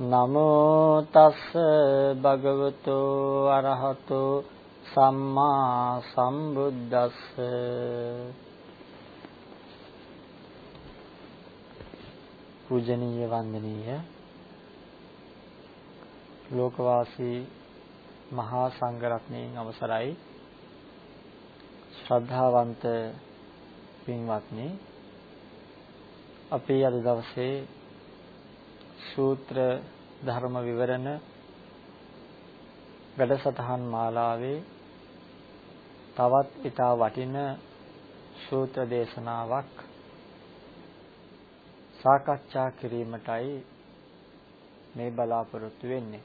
නමෝ තස්ස භගවතෝ අරහතෝ සම්මා සම්බුද්දස්ස. පූජනීය වන්දනීය. ලෝකවාසී මහා සංඝරත්නයන් අවසරයි. ශ්‍රද්ධාවන්ත පින්වත්නි අපි අද දවසේ සූත්‍ර ධර්ම විවරණ වැඩසටහන් මාලාවේ තවත් ඊටා වටින සූත්‍ර දේශනාවක් සාකච්ඡා කිරීමටයි මේ බලාපොරොත්තු වෙන්නේ.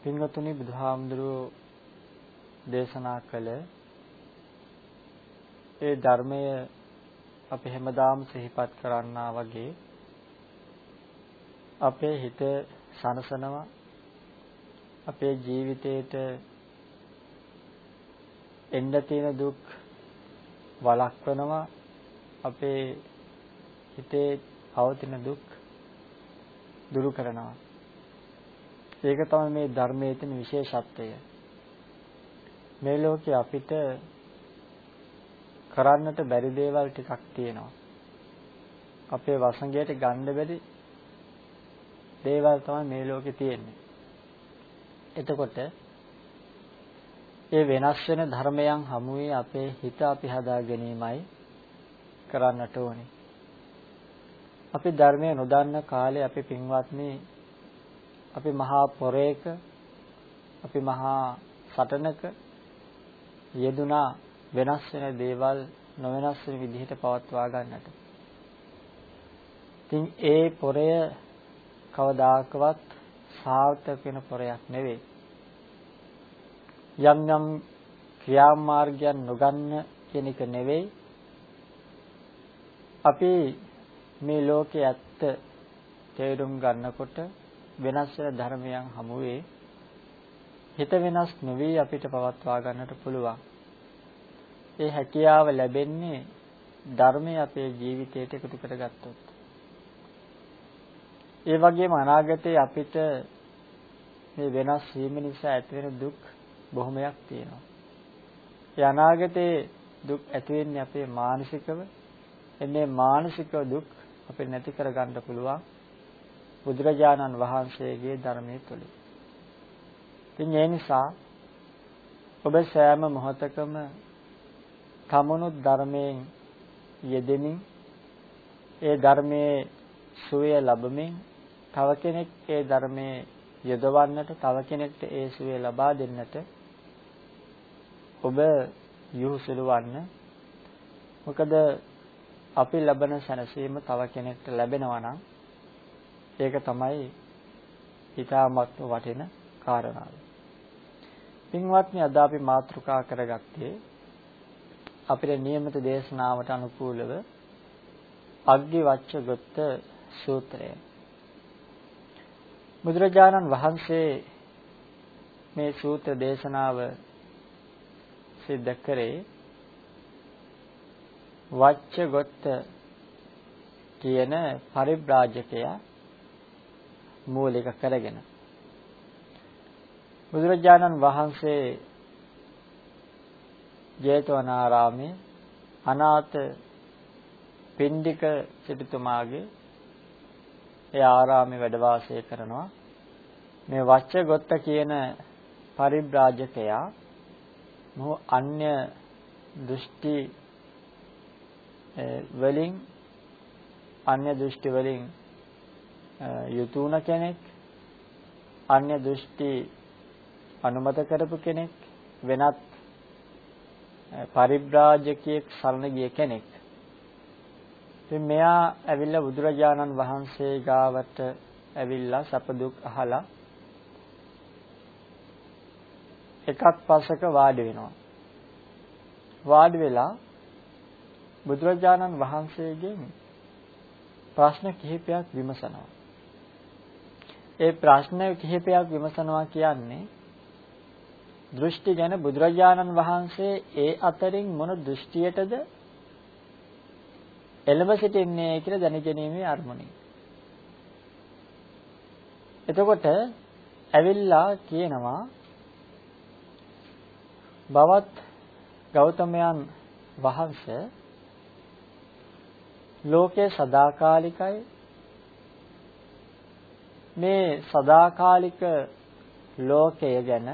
පින්වතුනි බුදුහාමුදුරුවෝ දේශනා කළ ඒ ධර්මය අපි හැමදාම සිහිපත් කරන්නා වගේ අපේ හිත සනසනවා අපේ ජීවිතේට එන්න තියෙන දුක් වළක්වනවා අපේ හිතේ පවතින දුක් දුරු කරනවා ඒක තමයි මේ ධර්මයේ තියෙන විශේෂත්වය මේ ලෝකේ අපිට කරන්නට බැරි දේවල් ටිකක් තියෙනවා. අපේ වසඟයට ගන්න බැරි දේවල් තමයි මේ ලෝකේ තියෙන්නේ. එතකොට ඒ වෙනස් වෙන ධර්මයන් හමුවේ අපේ හිත අපි හදා ගැනීමයි කරන්නට ඕනේ. අපි ධර්මය නොදන්න කාලේ අපි පින්වත්නි අපි මහා පොරේක අපි මහා සටනක යෙදුනා වෙනස් වෙන දේවල් නොවෙනස් වෙන විදිහට පවත්වා ගන්නට. ඉතින් ඒ පොරය කවදාකවත් සාර්ථක වෙන පොරයක් නෙවෙයි. යම් යම් ක්‍රියාමාර්ගයන් නොගන්න කියන එක නෙවෙයි. අපි මේ ලෝකයේ ඇත්ත තේරුම් ගන්නකොට වෙනස් වෙන ධර්මයන් හමුවේ හිත වෙනස් නොවි අපිට පවත්වා ගන්නට පුළුවන්. ඒ හැකියාව ලැබෙන්නේ ධර්මය අපේ ජීවිතයට එකතු කරගත්තොත්. ඒ වගේම අනාගතයේ අපිට මේ වෙනස් වීම නිසා ඇතිවෙන දුක් බොහොමයක් තියෙනවා. ඒ අනාගතයේ දුක් ඇති වෙන්නේ අපේ මානසිකව. එන්නේ මානසික දුක් අපිට නැති කරගන්න පුළුවන් බුදුරජාණන් වහන්සේගේ ධර්මයේ තුලින්. ඉතින් ඒ නිසා ඔබ සෑම මොහොතකම තමනුත් ධර්මයෙන් යෙදෙමින් ඒ ධර්මයේ සුවය ලැබමින් තව කෙනෙක් ඒ ධර්මයේ යොදවන්නට තව කෙනෙක්ට ඒ සුවය ලබා දෙන්නට ඔබ යොහුසුළු වන්න මොකද අපි ලබන සැනසීම තව කෙනෙක්ට ලැබෙනවා නම් ඒක තමයි ඊටමත් වටින කාරණාව. පින්වත්නි අද අපි මාතෘකා කරගත්තේ අපේ નિયમિત දේශනාවට අනුකූලව අග්ගි වච්චගත සූත්‍රය. බුදුරජාණන් වහන්සේ මේ සූත්‍ර දේශනාව සිද්ධ කරේ වච්චගත කියන පරිබ්‍රාජකයා මූලික කරගෙන. බුදුරජාණන් වහන්සේ ජේතවනාරාමේ අනාථ පින්ඩික සිටුතුමාගේ ඒ ආරාමේ වැඩ වාසය කරනවා. මේ වච්චගොත්ත කියන පරිබ්‍රාජකයා මොහු අන්‍ය දෘෂ්ටි වලින් අන්‍ය දෘෂ්ටි වලින් යුතුයන කෙනෙක් අන්‍ය දෘෂ්ටි අනුමත කරපු කෙනෙක් වෙනත් පරිබ්‍රාජකයෙක් සරණ ගිය කෙනෙක්. ඉතින් මෙයා ඇවිල්ලා බුදුරජාණන් වහන්සේ ගාවට ඇවිල්ලා සැප දුක් අහලා එකක් පස්සක වාඩි වෙනවා. වාඩි වෙලා බුදුරජාණන් වහන්සේගෙන් ප්‍රශ්න කිහිපයක් විමසනවා. ඒ ප්‍රශ්න කිහිපයක් විමසනවා කියන්නේ දෘෂ්ටි ගැන බුදුරජාණන් වහන්සේ ඒ අතරින් මොන දෘෂ්ටියටද එළඹ සිටින්නේ කියලා දැනගැනීමේ අරමුණයි. එතකොට ඇවිල්ලා කියනවා බවත් ගෞතමයන් වහන්සේ ලෝකේ සදාකාලිකයි මේ සදාකාලික ලෝකය ගැන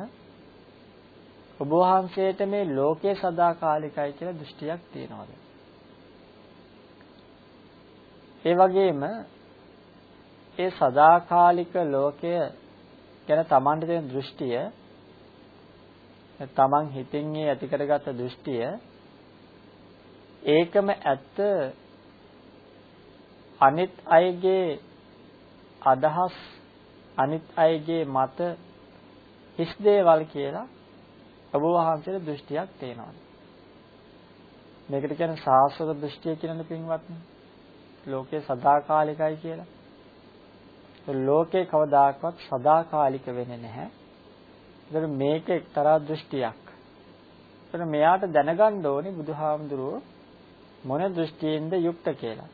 ඔබ වහන්සේට මේ ලෝකේ සදාකාලිකයි කියලා දෘෂ්ටියක් තියෙනවද? ඒ වගේම ඒ සදාකාලික ලෝකය ගැන Tamanට තියෙන දෘෂ්ටිය තමන් හිතින් ඒ ඇති කරගත්ත දෘෂ්ටිය ඒකම ඇත්ත අනිත් අයගේ අදහස් අනිත් අයගේ මත හිස් දේවල් කියලා ඔබ වහන්සේට දෘෂ්ටියක් තේනවා. මේකට කියන්නේ සාස්වත දෘෂ්ටිය කියලානේ පින්වත්නි. ලෝකේ සදාකාලිකයි කියලා. ලෝකේ කවදාකවත් සදාකාලික වෙන්නේ නැහැ. ඒතර මේක එක්තරා දෘෂ්ටියක්. ඒතර මෙයාට දැනගන්න ඕනේ බුදුහාමුදුරුවෝ මොන දෘෂ්ටියෙන්ද යුක්ත කියලා.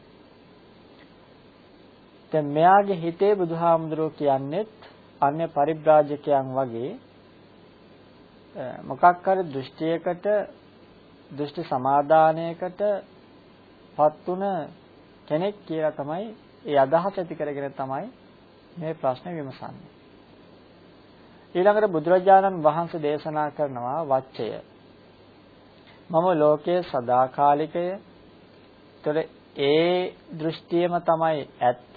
දැන් මෙයාගේ හිතේ බුදුහාමුදුරුවෝ කියන්නේත් අන්‍ය පරිබ්‍රාජකයන් වගේ මොකක් හරි දෘෂ්ටියකට දෘෂ්ටි සමාදානයකට පත්ුණ කෙනෙක් කියලා තමයි ඒ අදහස ඇති කරගෙන තමයි මේ ප්‍රශ්නේ විමසන්නේ. ඊළඟට බුදුරජාණන් වහන්සේ දේශනා කරනවා වච්චය. මම ලෝකයේ සදාකාලිකය. ඒතර ඒ දෘෂ්ටියම තමයි ඇත්ත.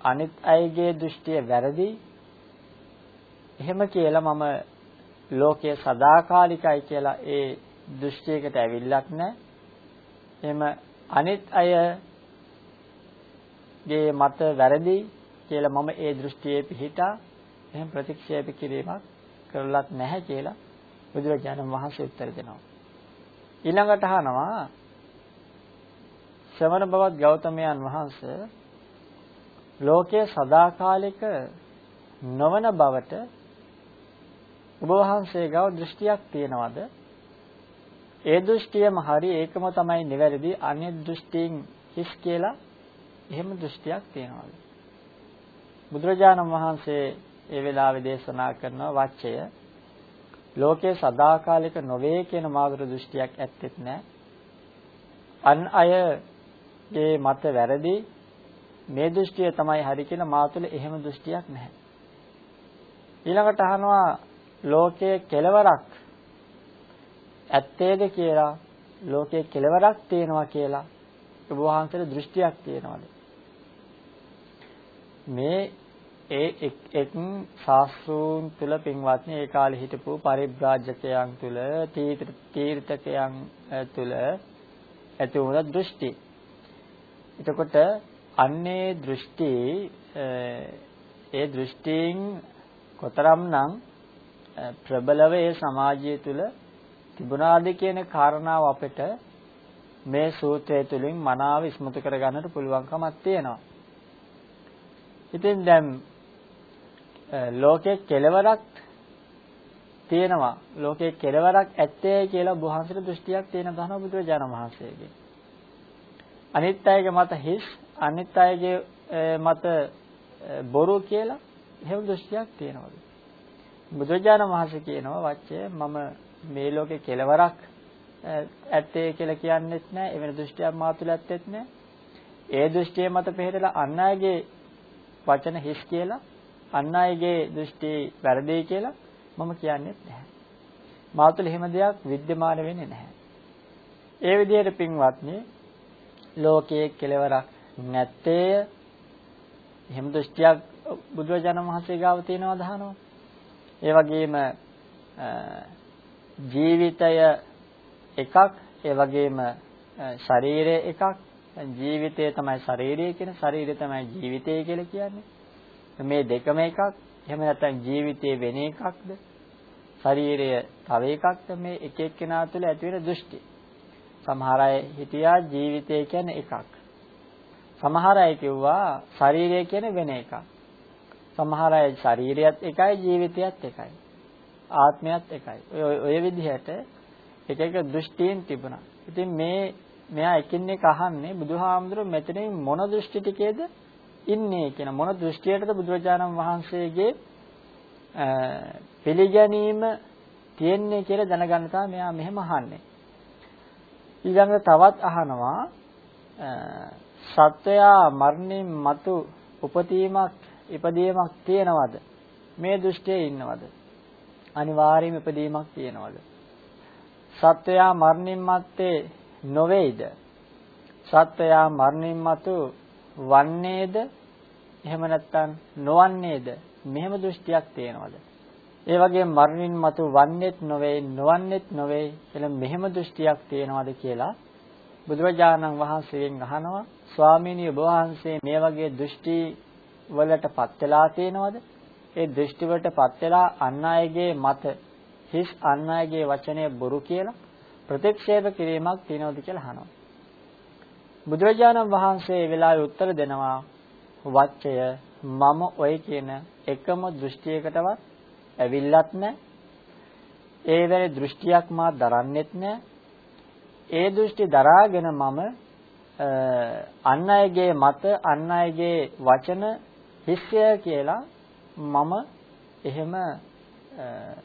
අනිත් අයගේ දෘෂ්ටිය වැරදි. එහෙම කියලා මම ලෝකයේ සදාකාලිකයි කියලා ඒ දෘෂ්ටියකට ඇවිල්ලක් නැහැ. එහෙම අනිත් අයගේ මත වැරදි කියලා මම ඒ දෘෂ්ටියේ පිහිටා එහෙම ප්‍රතික්ෂේප කිරීමක් කරලත් නැහැ කියලා බුදුරජාණන් වහන්සේ උත්තර දෙනවා. ඊළඟට අහනවා ශ්‍රමණ බවත් ගෞතමයන් වහන්සේ ලෝකයේ සදාකාලික නොවන බවට ඔබ වහන්සේ ගාව දෘෂ්ටියක් තියනවද? ඒ දෘෂ්ටියම හරි ඒකම තමයි නිවැරදි අන්‍ය දෘෂ්ටියෙන් හිස් කියලා එහෙම දෘෂ්ටියක් තියනවද? බුදුරජාණන් වහන්සේ ඒ වෙලාවේ දේශනා කරන වචය ලෝකේ සදාකාලික නොවේ කියන මාතෘ දෘෂ්ටියක් ඇත්තෙත් නැහැ. අන් අයගේ මත වැරදි මේ දෘෂ්ටිය තමයි හරි කියන මාතුල එහෙම දෘෂ්ටියක් නැහැ. ඊළඟට අහනවා ලෝකයේ කෙලවරක් ඇත්තේද කියලා ලෝකයේ කෙලවරක් තියෙනවා කියලා ඔබ වහන්සේට දෘෂ්ටියක් තියෙනවද? මේ ඒ එක් එක් ශාස්ත්‍රූන් තුල පින්වත්නි ඒ කාලේ හිටපු පරිබ්‍රාජකයන් තුල තීර්ථකයන් තුල ඇති වුණ දෘෂ්ටි. එතකොට අන්නේ දෘෂ්ටි ඒ දෘෂ්ටීන් කොතරම්නම් ප්‍රබලව ඒ සමාජය තුල තිබුණාද කියන කාරණාව අපිට මේ සූත්‍රය තුලින් මනාව ඉස්මතු කරගන්නට පුළුවන්කමක් තියෙනවා. ඉතින් දැන් ලෝකේ කෙලවරක් තියෙනවා. ලෝකේ කෙලවරක් ඇත්තේ කියලා බුහන්සට දෘෂ්ටියක් තියෙන ධන බුදුරජාණන් වහන්සේගේ. අනිත් අයගේ මත හිස්, අනිත් අයගේ මත බොරු කියලා එහෙම දෘෂ්ටියක් තියෙනවලු. බුදුරජාණන් වහන්සේ කියනවා වච්චය මම මේ ලෝකේ කෙලවරක් ඇත්තේ කියලා කියන්නෙත් නෑ එවැනි දෘෂ්ටියක් මා තුළ ඇත්තෙත් නෑ ඒ දෘෂ්ටිය මත පිළිහෙලා අන් අයගේ වචන හිස් කියලා අන් අයගේ දෘෂ්ටි වැරදි කියලා මම කියන්නේ නැහැ. මා තුළ එහෙම දෙයක් विद्यमान වෙන්නේ නැහැ. ඒ විදිහට පින්වත්නි ලෝකයේ කෙලවරක් නැත්තේය. එහෙම දෘෂ්ටියක් බුදුරජාණන් වහන්සේ ගාව තියෙනවා දහනවා. ඒ වගේම ජීවිතය එකක් ඒ වගේම ශරීරය එකක් ජීවිතය තමයි ශරීරය කියන ශරීරය තමයි ජීවිතය කියලා කියන්නේ. මේ දෙකම එකක් එහෙම නැත්නම් ජීවිතේ වෙන එකක්ද? ශරීරය තව එකක්ද? මේ එක එක්කෙනා තුළ ඇති වෙන දෘෂ්ටි. සමහර අය හිතියා ජීවිතය කියන්නේ එකක්. සමහර අය කිව්වා ශරීරය කියන්නේ වෙන එකක්. සමහර අය ශරීරයත් එකයි ජීවිතයත් එකයි. ආත්මයත් එකයි. ඔය ඔය විදිහට එක එක දෘෂ්ටීන් තිබුණා. ඉතින් මේ මෙයා එකින් එක අහන්නේ බුදුහාමුදුරුවෝ මෙතනින් මොන දෘෂ්ටි ටිකේද ඉන්නේ කියන මොන දෘෂ්ටියටද බුදුරජාණන් වහන්සේගේ පිළිගැනීම තියෙන්නේ කියලා දැනගන්න තමයි මෙයා මෙහෙම අහන්නේ. ඊළඟට තවත් අහනවා සත්වයා මරණින් මතු උපතීමක් ඉපදීමක් තියෙනවද? මේ දෘෂ්ටියේ ඉන්නවද? අනිවාර්යයෙන්ම ඉපදීමක් තියෙනවද? සත්වයා මරණින් මත්තේ නොවේද? සත්වයා මරණින් මතු වන්නේද? එහෙම නැත්නම් නොවන්නේද? මෙහෙම දෘෂ්ටියක් තියෙනවද? ඒ වගේම මරණින් මතු වන්නේත් නොවේ, නොවන්නේත් නොවේ කියලා මෙහෙම දෘෂ්ටියක් තියෙනවද කියලා බුදුරජාණන් වහන්සේගෙන් අහනවා ස්වාමීනි ඔබ වහන්සේ මේ වගේ දෘෂ්ටි වලටපත් වෙලා තියෙනවද? ඒ දෘෂ්ටි වලටපත් වෙලා අන් අයගේ මත හිස් අන් අයගේ වචනය බොරු කියලා ප්‍රතික්ෂේප කිරීමක් තියෙනවද කියලා අහනවා. බුදුරජාණන් වහන්සේ ඒ වෙලාවේ උත්තර දෙනවා වච්චය මම ඔය කියන එකම දෘෂ්ටියකටවත් ඇවිල්ලත් නැහැ. ඒ වෙලේ දෘෂ්ටියක් මා දරන්නෙත් නැහැ. ඒ දෘෂ්ටි දරාගෙන මම අන් අයගේ මත අන් අයගේ වචන හිස්ය කියලා මම එහෙම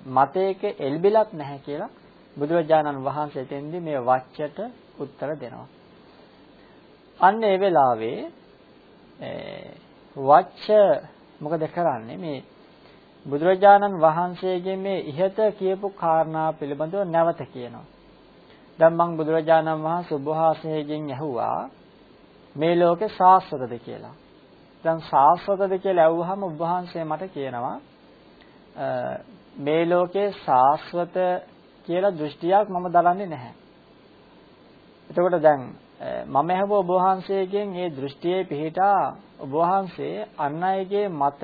මතයක එල්බිලත් නැහැ කියලා බුදුරජාණන් වහන්සේ තෙන්දී මේ වච්චට උත්තර දෙනවා. අන්න ඒ වෙලාවේ වච්ච මොකද කරන්නේ මේ බුදුරජාණන් වහන්සේගේ මේ ඉහත කියපු කාරණා පිළිබඳව නැවත කියනවා. දැන් මම බුදුරජාණන් වහන්සේ උභාසයෙන් ඇහුවා මේ ලෝකේ සාස්වතද කියලා. දැන් සාස්වතද කියලා ඇහුවහම උභාසය මට කියනවා මේ ලෝකේ සාස්වත කියලා දෘෂ්ටියක් මම දරන්නේ නැහැ. එතකොට දැන් මම ඇහුව ඔබ වහන්සේගෙන් මේ දෘෂ්ටියේ පිහිටා ඔබ වහන්සේ අන් අයගේ මත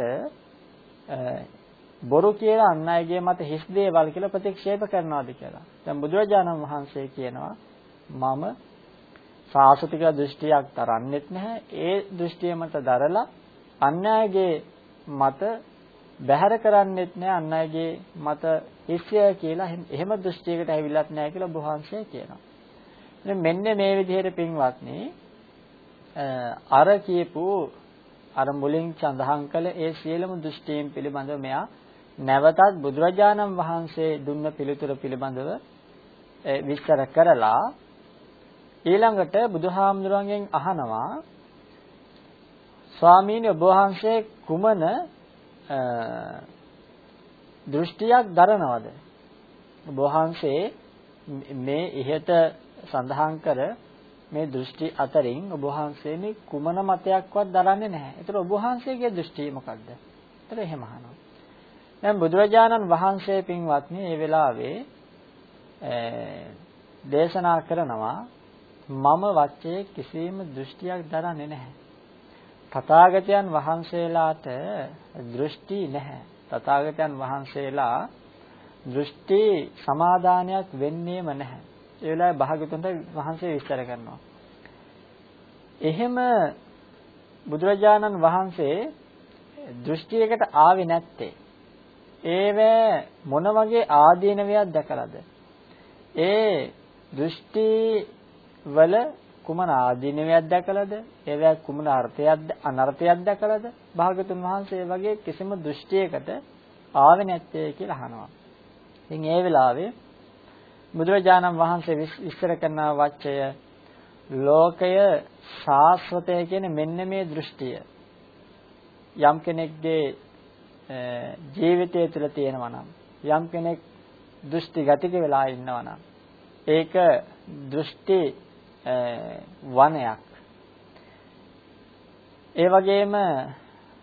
බොරු කියලා අන් අයගේ මත හිස් දේවල් කියලා ප්‍රතික්ෂේප කරනවාද කියලා. දැන් බුදුරජාණන් වහන්සේ කියනවා මම සාසතික දෘෂ්ටියක් තරන්නෙත් නැහැ. ඒ දෘෂ්ටිය මත දරලා අන් අයගේ මත බැහැර කරන්නෙත් නැහැ අන් අයගේ මත හිස්ය කියලා එහෙම දෘෂ්ටියකට ඇවිලත් නැහැ කියලා බුහන්සේ කියනවා. ඉතින් මෙන්න මේ විදිහට පින්වත්නි අර කියපු අර මුලින් සඳහන් කළ ඒ සියලුම දෘෂ්ටීන් පිළිබඳව මෙයා නැවතත් බුදුරජාණන් වහන්සේ දුන්න පිළිතුර පිළිබඳව විස්තර කරලා ඊළඟට බුදුහාමුදුරන්ගෙන් අහනවා ස්වාමීනි ඔබ වහන්සේ කුමන දෘෂ්ටියක් දරනවද? ඔබ වහන්සේ මේ ඉහත සඳහන් කර මේ දෘෂ්ටි අතරින් ඔබ වහන්සේ මේ කුමන මතයක්වත් දරන්නේ නැහැ. ඒතර ඔබ වහන්සේගේ දෘෂ්ටිය මොකක්ද? ඒතර එහෙම අහනවා. දැන් බුදුරජාණන් වහන්සේ පින්වත්නි මේ වෙලාවේ දේශනා කරනවා මම වච්චේ කිසිම දෘෂ්ටියක් දරන්නේ නැහැ. තථාගතයන් වහන්සේලාට දෘෂ්ටි නැහැ. තථාගතයන් වහන්සේලා දෘෂ්ටි සමාදානයක් වෙන්නේම නැහැ. ඒ වෙලාවේ භාගතුන්ට වහන්සේ විස්තර කරනවා. එහෙම බුදුරජාණන් වහන්සේ දෘෂ්ටියකට ආවේ නැත්තේ ඒව මොන වගේ ආදීනවයක් දැකලාද? ඒ දෘෂ්ටි වල කුමන ආධිනවයක් දැකලාද? ඒවැ කුමන අර්ථයක් අනර්ථයක් දැකලාද? භාගතුන් වහන්සේ වගේ කිසිම දෘෂ්ටියකට ආවේ නැත්තේ කියලා අහනවා. ඉතින් ඒ වෙලාවේ බුදුරජාණන් වහන්සේ විස්තර කරන වචය ලෝකය සාස්වතය කියන මෙන්න මේ දෘෂ්ටිය. යම් කෙනෙක්ගේ ජීවිතය තුළ තියෙනවා නම් යම් කෙනෙක් දෘෂ්ටි ගතික වෙලා ඉන්නවා නම් ඒක දෘෂ්ටි වනයක්. ඒ වගේම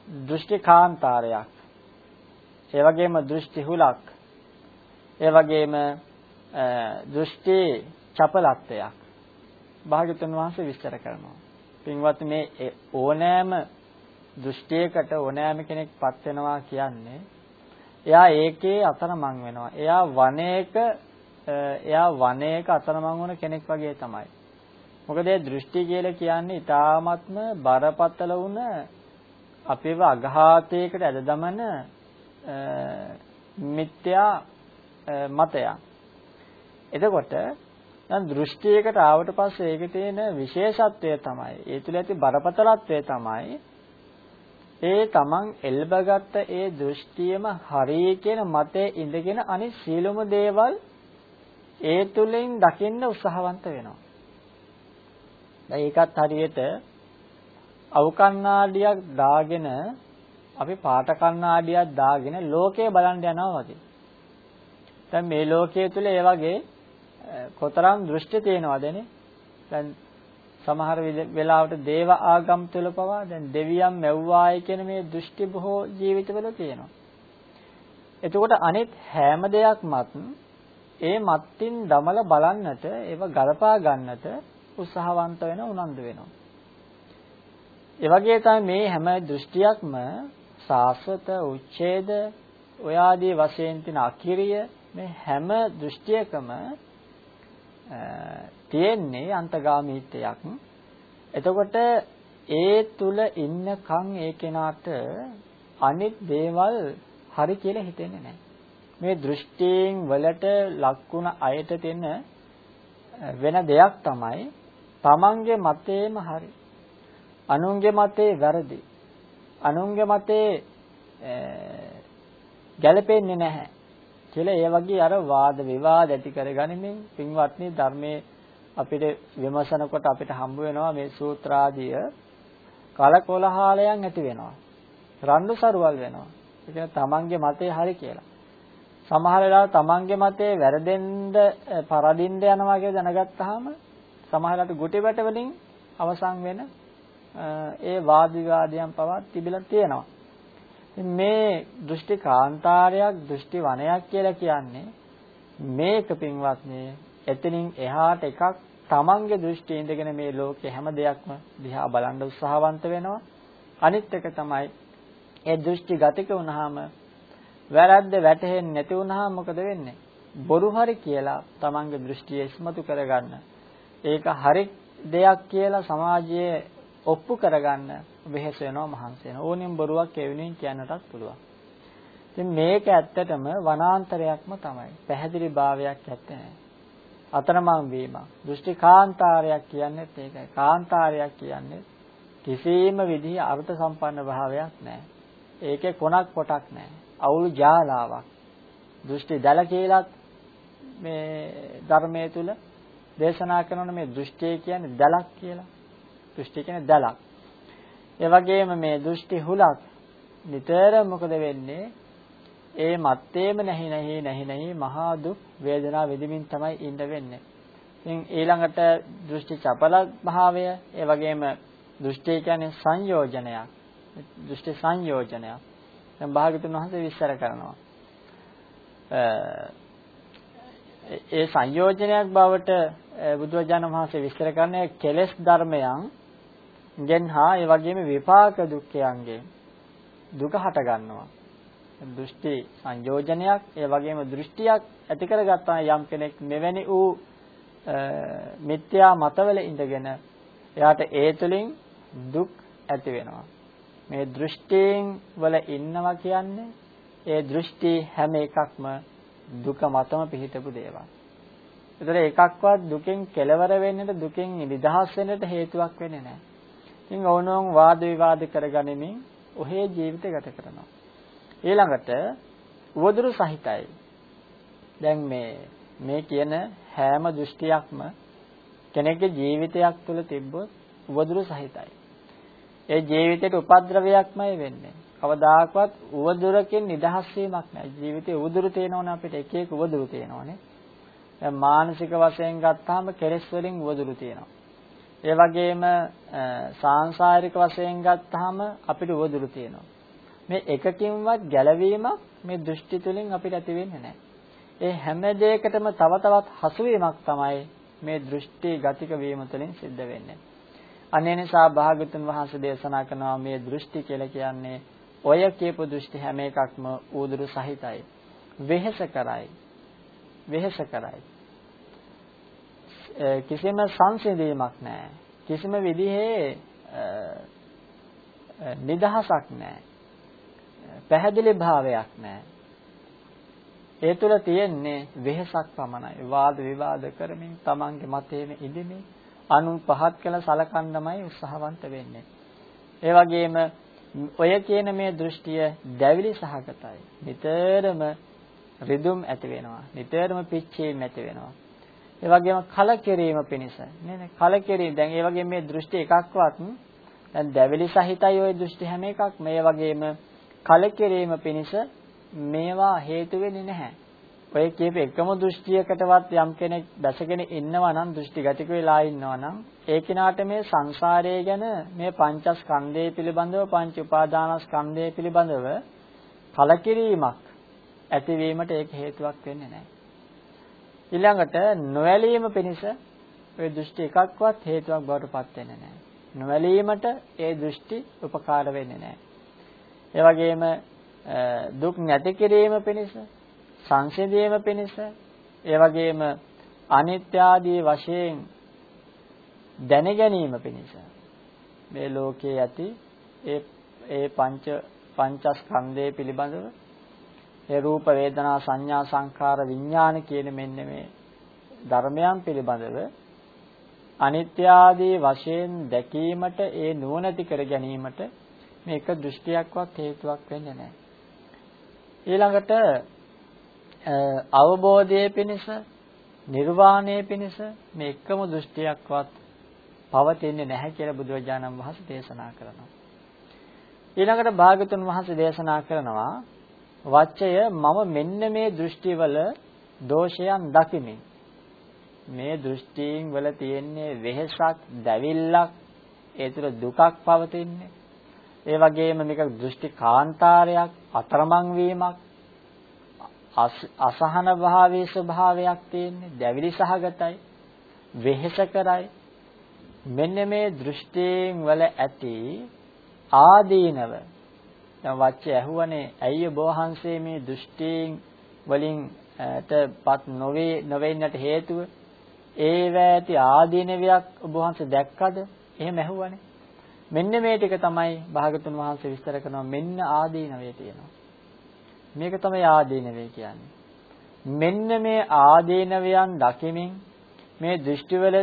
දෘෂ්ටි කාන්තාරයක්. ඒ වගේම දෘෂ්ටි හුලක්. ඒ වගේම දෘෂ්ටි චපලත්වයක්. භාග්‍යතුන් වහන්සේ විස්තර කරනවා. පින්වත් මේ ඕනෑම දෘෂ්ටියකට ඕනෑම කෙනෙක්පත් වෙනවා කියන්නේ එයා ඒකේ අතරමං වෙනවා. එයා වනයේක එයා වනයේක අතරමං වුණ කෙනෙක් වගේ තමයි. මොකද ඒ දෘෂ්ටි කියලා කියන්නේ ඊ타ත්ම බරපතල වුණ අපේව අඝාතයකට ඇද දමන මිත්‍යා මතයක්. එතකොට දැන් දෘෂ්ටියකට ආවට පස්සේ ඒකේ තියෙන විශේෂත්වය තමයි ඒ තුළ ඇති බරපතලත්වය තමයි ඒ තමන් එල්බගත්ත ඒ දෘෂ්ටියම හරි කියන මතයේ ඉඳගෙන අනිත් සීලොම දේවල් ඒ තුලින් දකින්න උත්සාහවන්ත වෙනවා. දැන් ඒකත් හරියට අවකන්නාඩියක් දාගෙන අපි පාට කන්නාඩියක් දාගෙන ලෝකය බලන්න යනවා වගේ. දැන් මේ ලෝකයේ තුල ඒ වගේ කොතරම් දෘෂ්ටි තියෙනවදනේ? දැන් සමහර වෙලාවට දේව ආගම් තුළ පවා දැන් දෙවියන් මැව්වායි කියන මේ දෘෂ්ටි බොහෝ ජීවිතවල තියෙනවා. එතකොට අනිත් හැම දෙයක්මත් ඒ මත්ින් දමල බලන්නට ඒව ගලපා ගන්නට උත්සාහවන්ත වෙන උනන්දු වෙනවා. ඒ වගේ තමයි මේ හැම දෘෂ්ටියක්ම සාස්වත උච්ඡේද ඔය ආදී වශයෙන් තියෙන අකිරිය මේ හැම දෘෂ්ටියකම තියෙන්නේ අන්තගාමීත්වයක්. එතකොට ඒ තුල ඉන්නකන් ඒ කෙනාට අනිත් දේවල් හරි කියලා හිතෙන්නේ නැහැ. මේ දෘෂ්ටීන් වලට ලක්ුණ අයට තියෙන වෙන දෙයක් තමයි තමන්ගේ මතේම හරි. අනුන්ගේ මතේ වැරදි. අනුන්ගේ මතේ ගැළපෙන්නේ නැහැ. කියලා ඒ වගේ අර වාද විවාද ඇති කරගනිමින් පින්වත්නි ධර්මයේ අපිට විමසනකොට අපිට හම්බ වෙනවා මේ සූත්‍රාදිය කලකොලහාලයන් ඇති වෙනවා. රණ්ඩු සරුවල් වෙනවා. ඒ කියන්නේ තමන්ගේ මතේ හරි කියලා. සමහර වෙලාවට තමන්ගේ මතේ වැරදෙන්න පරදින්න යනවා කියලා දැනගත්තාම සමහරවිට ගුටි වැට වලින් අවසන් වෙන ඒ වාද විවාදයන් පවා තිබිලා තියෙනවා. මේ දෘෂ්ටි කාන්තාරයක් දෘෂ්ටි වනයක් කියලා කියන්නේ මේක පින්වත්නි එතනින් එහාට එකක් තමන්ගේ දෘෂ්ටි ඉඳගෙන මේ ලෝකේ හැම දෙයක්ම දිහා බලන්න උත්සාහවන්ත වෙනවා. අනිත් එක තමයි ඒ දෘෂ්ටි ගතික වුණාම වැරද්ද වැටහෙන්නේ නැති වුණාම මොකද වෙන්නේ? බොරු හරි කියලා තමන්ගේ දෘෂ්ටිය ඉස්මතු කරගන්න. ඒක හරි දෙයක් කියලා සමාජයේ ඔප්පු කරගන්න වෙහෙස වෙනවා මහන්සි වෙනවා. ඕනෙන් බොරුවක් එවෙනින් කියන්නටත් පුළුවන්. ඉතින් මේක ඇත්තටම වනාන්තරයක්ම තමයි. පැහැදිලි භාවයක් ඇත්තේ නැහැ. අතරමං වීම. දෘෂ්ටි කාන්තාරයක් කියන්නේ ඒකයි. කාන්තාරයක් කියන්නේ කිසිම විදිහේ අර්ථ සම්පන්න භාවයක් නැහැ. ඒකේ කොනක් පොටක් නැහැ. අවුල් ජාලාවක්. දෘෂ්ටි දැල කියලත් මේ ධර්මයේ තුල දේශනා කරන මේ දෘෂ්ටිය කියන්නේ දලක් කියලා. දෘෂ්ටි කියන්නේ දලක්. ඒ වගේම මේ දෘෂ්ටි හුලක් නිතර මොකද වෙන්නේ? ඒ මත්තේම නැහි නැහි නැහි නැහි මහා දුක් වේදනා විඳින්මින් තමයි ඉඳ වෙන්නේ. ඉතින් ඊළඟට දෘෂ්ටි චපල භාවය, ඒ වගේම දෘෂ්ටි කියන්නේ සංයෝජනයක්. දෘෂ්ටි සංයෝජනයක්. දැන් භාගතුන් වහන්සේ විස්තර කරනවා. ඒ සංයෝජනයක් බවට බුදුරජාණන් වහන්සේ විස්තර කරන්නේ කෙලෙස් ධර්මයන් ගෙන් හා ඒ වගේම විපාක දුක්ඛයන්ගෙන් දුක හට ගන්නවා. දෘෂ්ටි සංයෝජනයක් ඒ වගේම දෘෂ්ටියක් ඇති කරගත්තා යම් කෙනෙක් මෙවැනි වූ මිත්‍යා මතවල ඉඳගෙන එයාට ඒ තුලින් දුක් ඇති වෙනවා. මේ දෘෂ්ටීන් වල ඉන්නවා කියන්නේ ඒ දෘෂ්ටි හැම එකක්ම දුක මතම පිහිටපු දේවල්. ඒතර එකක්වත් දුකෙන් කෙලවර වෙන්නට දුකෙන් නිදහස් වෙන්නට හේතුවක් වෙන්නේ නැහැ. ඉතින් ඕනෝන් වාද විවාද කරගනිමින් ඔහේ ජීවිතය ගත කරනවා. ඊළඟට උවදුරු සහිතයි. දැන් මේ මේ කියන හැම දෘෂ්ටියක්ම කෙනෙක්ගේ ජීවිතයක් තුළ තිබ්බොත් උවදුරු සහිතයි. ඒ ජීවිතේට උපද්‍රවයක්මයි වෙන්නේ. කවදාකවත් උවදුරකින් නිදහස් වීමක් නැහැ. ජීවිතේ උවදුරු තේනවනේ අපිට එක එක උවදුරු තේනවනේ. දැන් මානසික වශයෙන් ගත්තාම කෙලෙස් වලින් උවදුරු තියෙනවා. ඒ වගේම සාංශාරික වශයෙන් ගත්තාම අපිට උවදුරු තියෙනවා. මේ එකකින්වත් ගැලවීමක් මේ දෘෂ්ටි තුලින් අපිට ඇති වෙන්නේ නැහැ. ඒ හැම දෙයකටම තව තවත් හසුවීමක් තමයි මේ දෘෂ්ටි ගතික වීම තුළින් සිද්ධ වෙන්නේ. අනේ නිසා භාගතුන් වහන්සේ දේශනා කරනවා මේ දෘෂ්ටි කියලා කියන්නේ ඔය කියපු දෘෂ්ටි හැම එකක්ම ඌදුරු සහිතයි. වෙහෙස කරයි. වෙහෙස කරයි. කිසිම සංසිඳීමක් නැහැ. කිසිම විදිහේ නිදහසක් නැහැ. පැහැදිලි භාවයක් නැහැ. ඒ තුල තියෙන්නේ වෙහසක් පමණයි. වාද විවාද කරමින් තමන්ගේ මතයේම ඉඳිමින් අනුන් පහත් කළ සලකන්නමයි උත්සාහවන්ත වෙන්නේ. ඒ වගේම ඔය කියන මේ දෘෂ්ටිය දැවිලි සහගතයි. නිතරම රිදුම් ඇති වෙනවා. නිතරම පිච්චීම් ඇති වෙනවා. ඒ වගේම කලකිරීම පිණිස නේද? කලකිරීම දැන් ඒ වගේ මේ දෘෂ්ටි එකක්වත් දැන් දැවිලි සහිතයි ওই දෘෂ්ටි හැම එකක් මේ වගේම කලකිරීම පිණිස මේවා හේතු වෙන්නේ නැහැ. ඔය කියපු එකම දෘෂ්ටියකටවත් යම් කෙනෙක් දැසගෙන ඉන්නවා නම් දෘෂ්ටිගතික වෙලා ඉන්නවා නම් ඒ කෙනාට මේ සංසාරය ගැන මේ පංචස්කන්ධය පිළිබඳව පංච උපාදානස්කන්ධය පිළිබඳව කලකිරීමක් ඇතිවීමට ඒක හේතුවක් වෙන්නේ නැහැ. ඊළඟට නොඇලීම පිණිස ඔය දෘෂ්ටි එකක්වත් හේතුවක් බවට පත් වෙන්නේ නැහැ. නොඇලීමට ඒ දෘෂ්ටි උපකාර වෙන්නේ නැහැ. ඒ වගේම දුක් නැති කිරීම පිණිස සංසිඳීම පිණිස ඒ වගේම අනිත්‍ය ආදී වශයෙන් දැන ගැනීම පිණිස මේ ලෝකයේ ඇති ඒ ඒ පංච පංචස්කන්ධය පිළිබඳව ඒ රූප වේදනා සංඥා සංඛාර විඥාන කියන මෙන්න මේ ධර්මයන් පිළිබඳව අනිත්‍ය ආදී වශයෙන් දැකීමට ඒ නුවණති කර ගැනීමට මේක දෘෂ්ටියක්වත් හේතුවක් වෙන්නේ නැහැ. ඊළඟට අවබෝධයේ පිණිස නිර්වාණය පිණිස මේ එකම දෘෂ්ටියක්වත් පවතින්නේ නැහැ කියලා බුදුරජාණන් වහන්සේ දේශනා කරනවා. ඊළඟට භාගතුන් වහන්සේ දේශනා කරනවා වච්චය මම මෙන්න මේ දෘෂ්ටිවල දෝෂයන් දකිමි. මේ දෘෂ්ටීන් වල තියෙන්නේ වෙහසක්, දැවිල්ලක්, ඒ තුළ දුකක් පවතින්නේ. ඒ වගේම මේක දෘෂ්ටි කාන්තාරයක්, අතරමං වීමක්, අසහන භාවයේ ස්වභාවයක් තියෙන්නේ, දැවිලි සහගතයි, වෙහෙස කරයි. මෙන්න මේ දෘෂ්ටීන් වල ඇති ආදීනව දැන් වච්ච ඇහුවනේ ඇයි ඔබ වහන්සේ මේ දෘෂ්ටීන් වලින් තපත් නොවේ නොවෙන්නට හේතුව? ඒව ඇති ආදීනවයක් ඔබ වහන්සේ දැක්කද? එහෙම ඇහුවනේ. මෙන්න මේ ටික තමයි භාගතුන් වහන්සේ විස්තර කරනවා. මෙන්න ආදීනවේ තියෙනවා. මේක තමයි ආදීනවේ කියන්නේ. මෙන්න මේ ආදීනවයන් දකිමින් මේ දෘෂ්ටිවල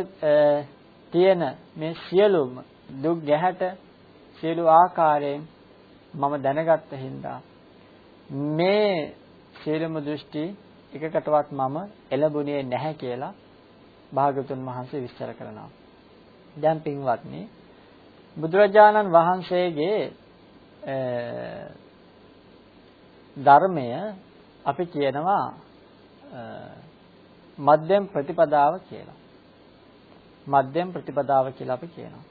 තියෙන මේ සියලුම දුක් ගැහැට සියලු ආකාරයෙන් මම දැනගත්ත හින්දා මේ සියලුම දෘෂ්ටි එකකටවත් මම එළඹුණේ නැහැ කියලා භාගතුන් වහන්සේ විස්තර කරනවා. දැන් පින්වත්නි බුදුරජාණන් වහන්සේගේ ධර්මය අපි කියනවා මධ්‍යම ප්‍රතිපදාව කියලා. මධ්‍යම ප්‍රතිපදාව කියලා අපි කියනවා.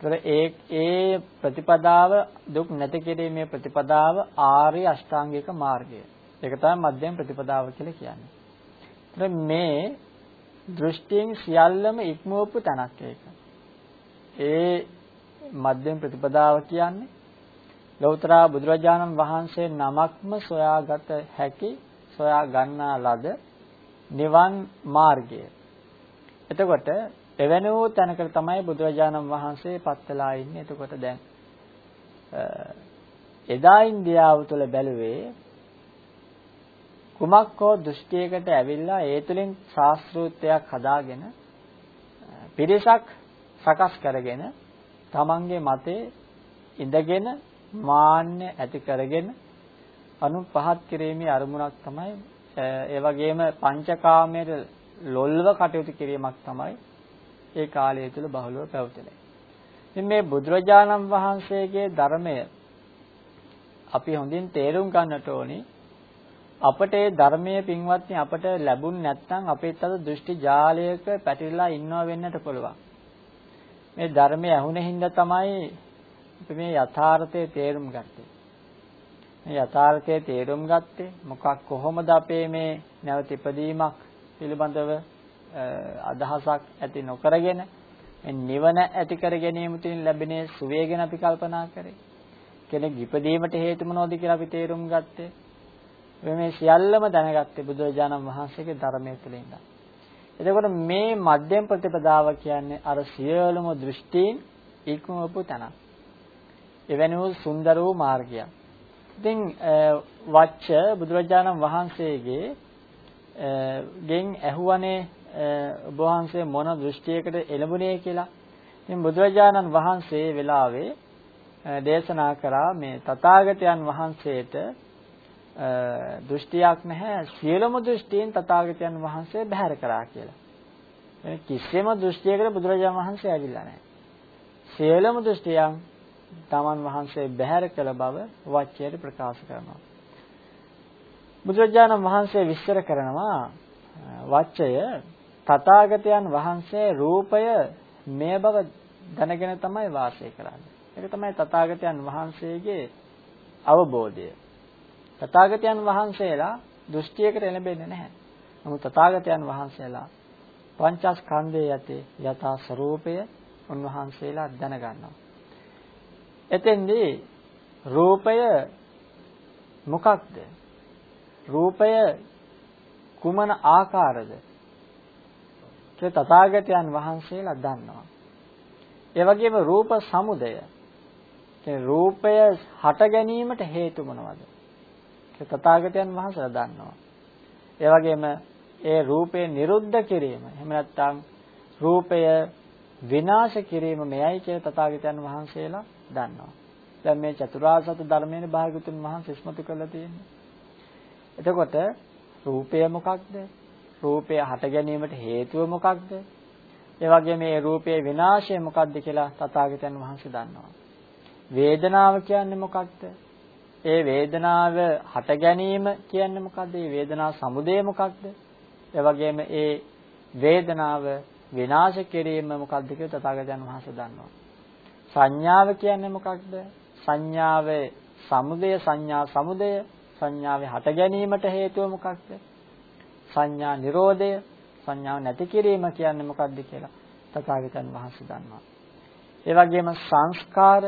ඒතර ඒ ඒ ප්‍රතිපදාව දුක් නැති කිරීමේ ප්‍රතිපදාව ආර්ය අෂ්ටාංගික මාර්ගය. ඒක තමයි මධ්‍යම ප්‍රතිපදාව කියලා කියන්නේ. ඒතර මේ දෘෂ්ටියෙන් සියල්ලම ඉක්මවපු තැනක් ඒක. ඒ මධ්‍යම ප්‍රතිපදාව කියන්නේ ලෞතර බුදුරජාණන් වහන්සේ නමක්ම සොයාගත හැකි සොයා ගන්නා ලද නිවන් මාර්ගය. එතකොට එවැනි වූ තැනකට තමයි බුදුරජාණන් වහන්සේ පත් වෙලා ඉන්නේ. එතකොට දැන් එදා ඉන්දියාව තුළ බැලුවේ කුමක් හෝ දෘෂ්ටියකට ඇවිල්ලා ඒ තුලින් ශාස්ත්‍රූත්වයක් හදාගෙන පිරිසක් සකස් කරගෙන තමන්ගේ මතේ ඉඳගෙන මාන්න ඇති කරගෙන අනු පහත් කිරීමේ අරමුණක් තමයි ඒ වගේම පංචකාමයේ ලොල්ව කටයුතු කිරීමක් තමයි ඒ කාලය තුල බහුලව පැවතුනේ. ඉතින් මේ බුදුරජාණන් වහන්සේගේ ධර්මය අපි හොඳින් තේරුම් ගන්නට ඕනි. අපට ඒ ධර්මයේ පින්වත්නි අපට ලැබුණ නැත්නම් අපිත් අද දෘෂ්ටි ජාලයක පැටලලා ඉන්නව වෙන්නට පුළුවන්. මේ ධර්මයේ ඇහුනේ හින්දා තමයි අපි මේ යථාර්ථය තේරුම් ගත්තේ. මේ යථාර්ථය තේරුම් ගත්තේ මොකක් කොහොමද අපේ මේ නැවත ඉපදීමක් පිළිබඳව අදහසක් ඇති නොකරගෙන නිවන ඇති කර ගැනීම තුළින් ලැබෙන සුවය ගැන අපි කල්පනා කරේ. කෙනෙක් ඉපදීමට හේතු මොනවද කියලා අපි තේරුම් ගත්තේ. මේ සියල්ලම දැනගත්තේ බුදුරජාණන් වහන්සේගේ ධර්මයේ තුලින්ද. එතකොට මේ මධ්‍යම ප්‍රතිපදාව කියන්නේ අර සියලුම දෘෂ්ටීන් ඉක්මවපු තැනක්. එවැනි වූ සුන්දර වූ මාර්ගයක්. ඉතින් වච්ච බුදුරජාණන් වහන්සේගේ ගෙන් ඇහුවනේ ඔබ වහන්සේ මොන දෘෂ්ටියකට එළඹුණේ කියලා. ඉතින් බුදුරජාණන් වහන්සේ වෙලාවේ දේශනා කරා මේ තථාගතයන් වහන්සේට දෘෂ්ටියක් නැහැ සියලුම දෘෂ්ටීන් තථාගතයන් වහන්සේ බැහැර කරා කියලා. එනේ කිසිම දෘෂ්ටියකට බුදුරජාණන් වහන්සේ ඇවිල්ලා නැහැ. සියලුම දෘෂ්ටියන් තමන් වහන්සේ බැහැර කළ බව වචයට ප්‍රකාශ කරනවා. බුදුරජාණන් වහන්සේ විස්තර කරනවා වචය තථාගතයන් වහන්සේ රූපය මේ බව දැනගෙන තමයි වාසය කරන්නේ. ඒක තමයි තථාගතයන් වහන්සේගේ අවබෝධය. තථාගතයන් වහන්සේලා දෘෂ්ටියකට එළඹෙන්නේ නැහැ. නමුත් තථාගතයන් වහන්සේලා පංචස්කන්ධයේ යටි යථා ස්වરૂපය උන්වහන්සේලා දැනගන්නවා. එතෙන්දී රූපය මොකක්ද? රූපය කුමන ආකාරද? ඒ තථාගතයන් වහන්සේලා දන්නවා. ඒ වගේම රූප සමුදය කියන්නේ රූපය හට ගැනීමට හේතු මොනවද? තථාගතයන් වහන්සේලා දන්නවා. ඒ වගේම ඒ රූපේ නිරුද්ධ කිරීම එහෙම නැත්නම් රූපය විනාශ කිරීම මෙයයි කියලා තථාගතයන් වහන්සේලා දන්නවා. දැන් මේ චතුරාර්ය සත්‍ය ධර්මයේ භාගතුන් වහන්සේ ඉස්මතු කරලා තියෙන්නේ. එතකොට රූපය මොකක්ද? රූපය හට ගැනීමට හේතුව මොකක්ද? ඒ වගේම මේ රූපයේ විනාශය මොකක්ද කියලා තථාගතයන් වහන්සේ දන්නවා. වේදනාව කියන්නේ මොකක්ද? ඒ වේදනාව හට ගැනීම කියන්නේ මොකක්ද? ඒ වේදනා සමුදය මොකක්ද? ඒ වගේම ඒ වේදනාව විනාශ කිරීම මොකක්ද කියලා තථාගතයන් වහන්සේ දන්නවා. සංඥාව කියන්නේ මොකක්ද? සංඥාවේ සමුදය සංඥා සමුදය සංඥාවේ හට ගැනීමට හේතුව මොකක්ද? සංඥා නිරෝධය සංඥාව නැති කිරීම කියන්නේ මොකක්ද කියලා තථාගතයන් වහන්සේ දන්නවා. ඒ වගේම සංස්කාර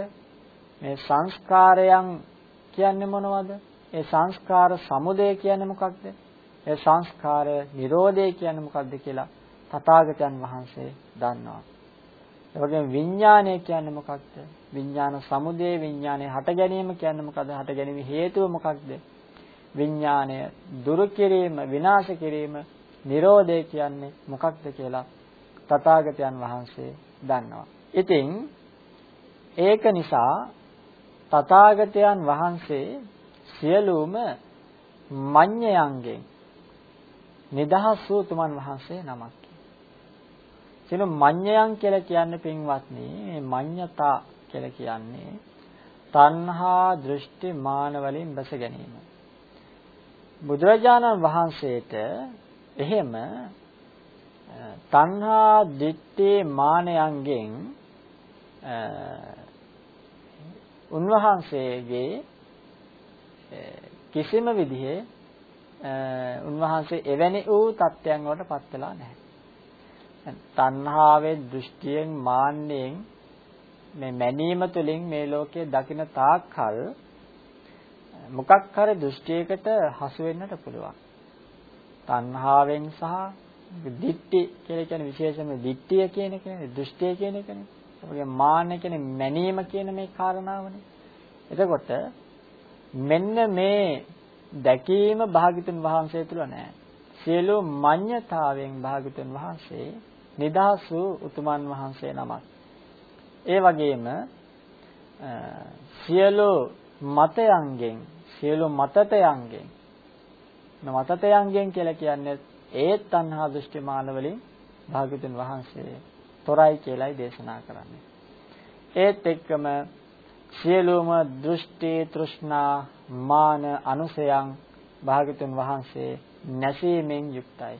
මේ සංස්කාරයන් කියන්නේ මොනවද? ඒ සංස්කාර සමුදය කියන්නේ මොකක්ද? ඒ සංස්කාර නිරෝධය කියන්නේ මොකක්ද කියලා තථාගතයන් වහන්සේ දන්නවා. ඒ වගේම විඥානය කියන්නේ මොකක්ද? විඥාන සමුදය විඥානයේ හට ගැනීම කියන්නේ මොකක්ද? හට ගැනීම හේතුව මොකක්ද? විඥානය දුරු කිරීම, විනාශ කිරීම, නිරෝධය කියන්නේ මොකක්ද කියලා තථාගතයන් වහන්සේ දන්නවා. ඉතින් ඒක නිසා තථාගතයන් වහන්සේ සියලුම මඤ්ඤයන්ගෙන් නිදහස් වූ තුමන් වහන්සේ නමක්. සිනු මඤ්ඤයන් කියලා කියන්නේ පින්වත්නි මේ මඤ්ඤතා කියලා කියන්නේ තණ්හා දෘෂ්ටි මාන වලින් බැස ගැනීම. බුදුරජාණන් වහන්සේට එහෙම තණ්හා දිට්ඨි මානයන්ගෙන් උන්වහන්සේගේ කිසිම විදිහේ උන්වහන්සේ එවැනි වූ තත්ත්වයන් වලට පත් වෙලා නැහැ. තණ්හාවෙන් දෘෂ්ටියෙන් මාන්නයෙන් මේ මැනීම තුළින් මේ ලෝකයේ දකින තාක්කල් මොකක් හරි දෘෂ්ටියකට හසු වෙන්නට පුළුවන්. තණ්හාවෙන් සහ දිට්ඨි කියලා කියන විශේෂම දිට්ඨිය කියන එකනේ දෘෂ්ටිය කියන එකනේ. අපගේ මාන්න කියන්නේ මැනීම කියන මේ කාරණාවනේ. එතකොට මෙන්න මේ දැකීම භාග්‍යතුන් වහන්සේ තුල නැහැ. සියලු මඤ්ඤතාවෙන් භාග්‍යතුන් වහන්සේ නිදහස් වූ උතුමන් වහන්සේ නමක්. ඒ වගේම සියලු මතයන්ගෙන් සියලු මතතයන්ගෙන් මතතයන්ගෙන් කියලා කියන්නේ ඒත් තණ්හා දෘෂ්ටි මාන වලින් භාග්‍යතුන් වහන්සේ තොරයි කියලායි දේශනා කරන්නේ. ඒත් එක්කම සියලුම දෘෂ්ටි තෘෂ්ණා මාන අනුසයන් භාගතුන් වහන්සේ නැසීමෙන් යුක්තයි.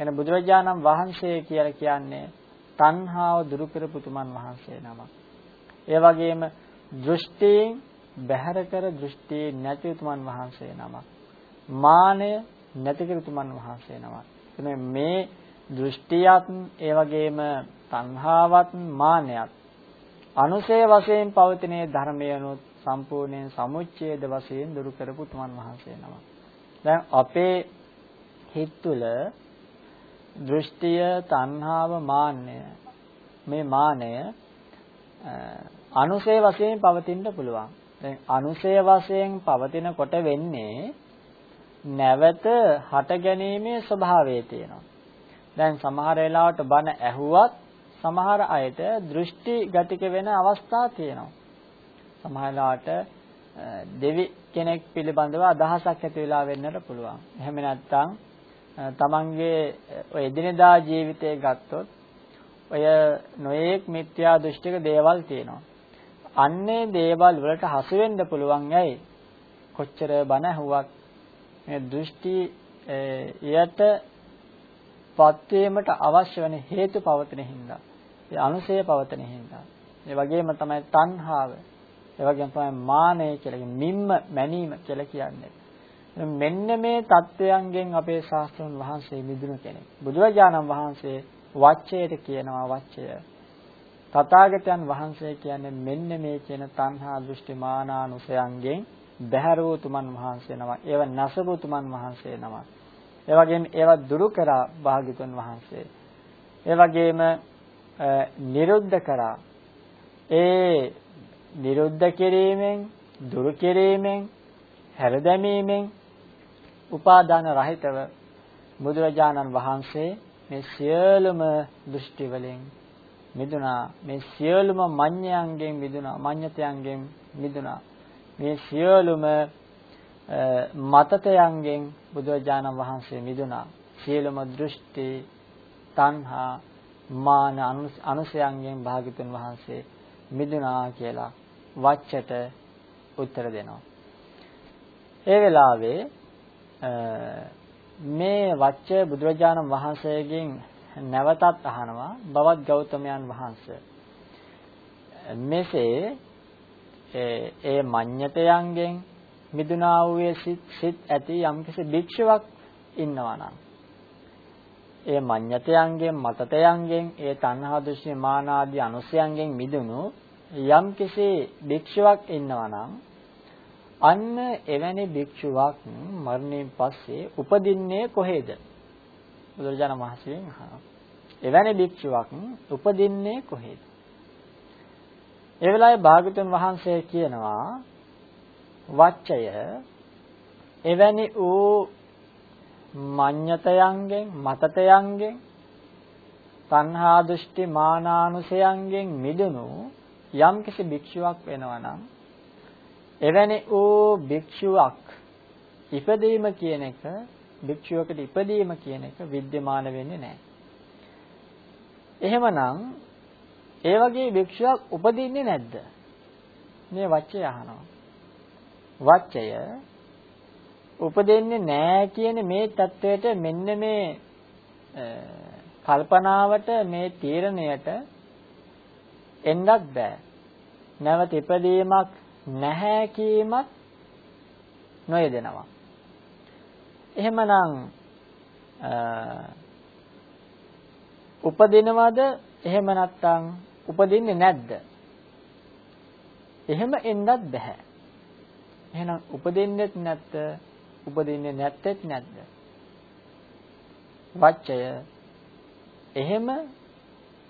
එන බුදුරජාණන් වහන්සේ කියලා කියන්නේ තණ්හාව දුරු කරපු තුමන් වහන්සේ නමක්. ඒ වගේම දෘෂ්ටියෙන් බැහැර කර දෘෂ්ටි නැති තුමන් වහන්සේ නමක්. මානය නැති කර තුමන් වහන්සේ නමක්. එතන මේ දෘෂ්ටියත් ඒ වගේම තණ්හාවත් මානයත් අනුසය වශයෙන් පවතිනේ ධර්මයනොත් සම්පූර්ණයෙන් සමුච්ඡේද වශයෙන් දුරු කරපු තුමන් වහන්සේ නමක්. දැන් අපේ හිත තුළ දෘෂ්ටිය, තණ්හාව, මාන්නය මේ මානය අනුසය වශයෙන් පවතින්න පුළුවන්. දැන් අනුසය වශයෙන් පවතිනකොට වෙන්නේ නැවත හට ගැනීමේ ස්වභාවය තියෙනවා. දැන් සමහර වෙලාවට බන ඇහුවත් සමහර අයට දෘෂ්ටි ගතික වෙන අවස්ථා තියෙනවා. සමහර වෙලාවට දෙවි කෙනෙක් පිළිබඳව අදහසක් ඇති වෙලා වෙන්නට පුළුවන්. එහෙම නැත්නම් තමන්ගේ ඔය එදිනෙදා ජීවිතය ගත්තොත් ඔය නොයේක් මිත්‍යා දෘෂ්ටික දේවල් තියෙනවා. අන්නේ දේවල් වලට හසු වෙන්න පුළුවන් ඇයි? කොච්චර බන ඇහුවත් මේ දෘෂ්ටි යට පත් වීමට අවශ්‍ය වෙන හේතු පවතින හින්දා. ඒ අනුසය පවතින හින්දා. ඒ වගේම තමයි තණ්හාව. ඒ වගේම තමයි මානය කියලා මිම්ම මැනීම කියලා කියන්නේ. මෙන්න මේ தත්වයන්ගෙන් අපේ ශාස්ත්‍රඥ වහන්සේ මිදුණු කෙනෙක්. බුදුරජාණන් වහන්සේ වච්චයට කියනවා වච්චය. තථාගතයන් වහන්සේ කියන්නේ මෙන්න මේ කියන තණ්හා දෘෂ්ටි මානානුසයන්ගෙන් බැහැර වූ තුමන් වහන්සේ නම. ඒව නැසපු තුමන් වහන්සේ නම. ඒ වගේම ඒවා දුරු කරා භාග්‍යතුන් වහන්සේ. ඒ වගේම නිරුද්ධ කරා. ඒ නිරුද්ධ කිරීමෙන්, දුරු කිරීමෙන්, හැරදැමීමෙන් උපාදාන රහිතව බුදුරජාණන් වහන්සේ මේ සියලුම දෘෂ්ටි වලින් මිදුණා. මේ සියලුම මඤ්ඤයන්ගෙන් මිදුණා. මඤ්ඤතයන්ගෙන් මිදුණා. මේ සියලුම මතතයන්ගෙන් බුදුරජාණන් වහන්සේ මිදුණා. සියලුම දෘෂ්ටි තණ්හා මාන අනුසයන්ගෙන් භාග්‍යතුන් වහන්සේ මිදුණා කියලා වච්චට උත්තර දෙනවා. ඒ වෙලාවේ මේ වච්ච බුදුරජාණන් වහන්සේගෙන් නැවතත් අහනවා බවත් ගෞතමයන් වහන්සේ මෙසේ ඒ මඤ්ඤතයන්ගෙන් මිදුණා වූ සිත් ඇති යම්කිසි භික්ෂුවක් ඉන්නවා නම් ඒ මඤ්ඤතයන්ගෙන් මතතයන්ගෙන් ඒ තණ්හා දෘෂ්ටි මාන ආදී අනුසයන්ගෙන් මිදුණු යම්කිසි භික්ෂුවක් ඉන්නවා නම් අන්න එවැනි භික්ෂුවක් මරණයෙන් පස්සේ උපදින්නේ කොහෙද? බුදුරජාණන් වහන්සේගෙන් අහනවා. එවැනි භික්ෂුවක් උපදින්නේ කොහෙද? ඒ වෙලාවේ භාගතුන් වහන්සේ කියනවා වච්චය එවැනි වූ මඤ්ඤතයන්ගෙන් මතතයන්ගෙන් තණ්හා දෘෂ්ටි මානානුසයන්ගෙන් මිදුණු යම්කිසි භික්ෂුවක් වෙනවා නම් එවැනි වූ භික්ෂුවක් ඉපදීම කියන එක භික්ෂුවකට ඉපදීම කියන එක विद्यमान වෙන්නේ නැහැ. එහෙමනම් ඒ වගේ භික්ෂුවක් උපදින්නේ නැද්ද? මේ වචය අහනවා. වචය උපදින්නේ නැහැ කියන මේ தത്വයට මෙන්න මේ කල්පනාවට මේ තීරණයට එන්නත් බෑ. නැවත ඉපදීමක් නැහැ කීමත් නොයදෙනවා. එහෙමනම් උපදිනවද එහෙම නැත්නම් උපදින්නේ නැද්ද? එහෙම එන්නත් බෑ. එහෙනම් උපදින්නෙත් නැත්ද? උපදින්නේ නැත්තේත් නැද්ද? වච්චය එහෙම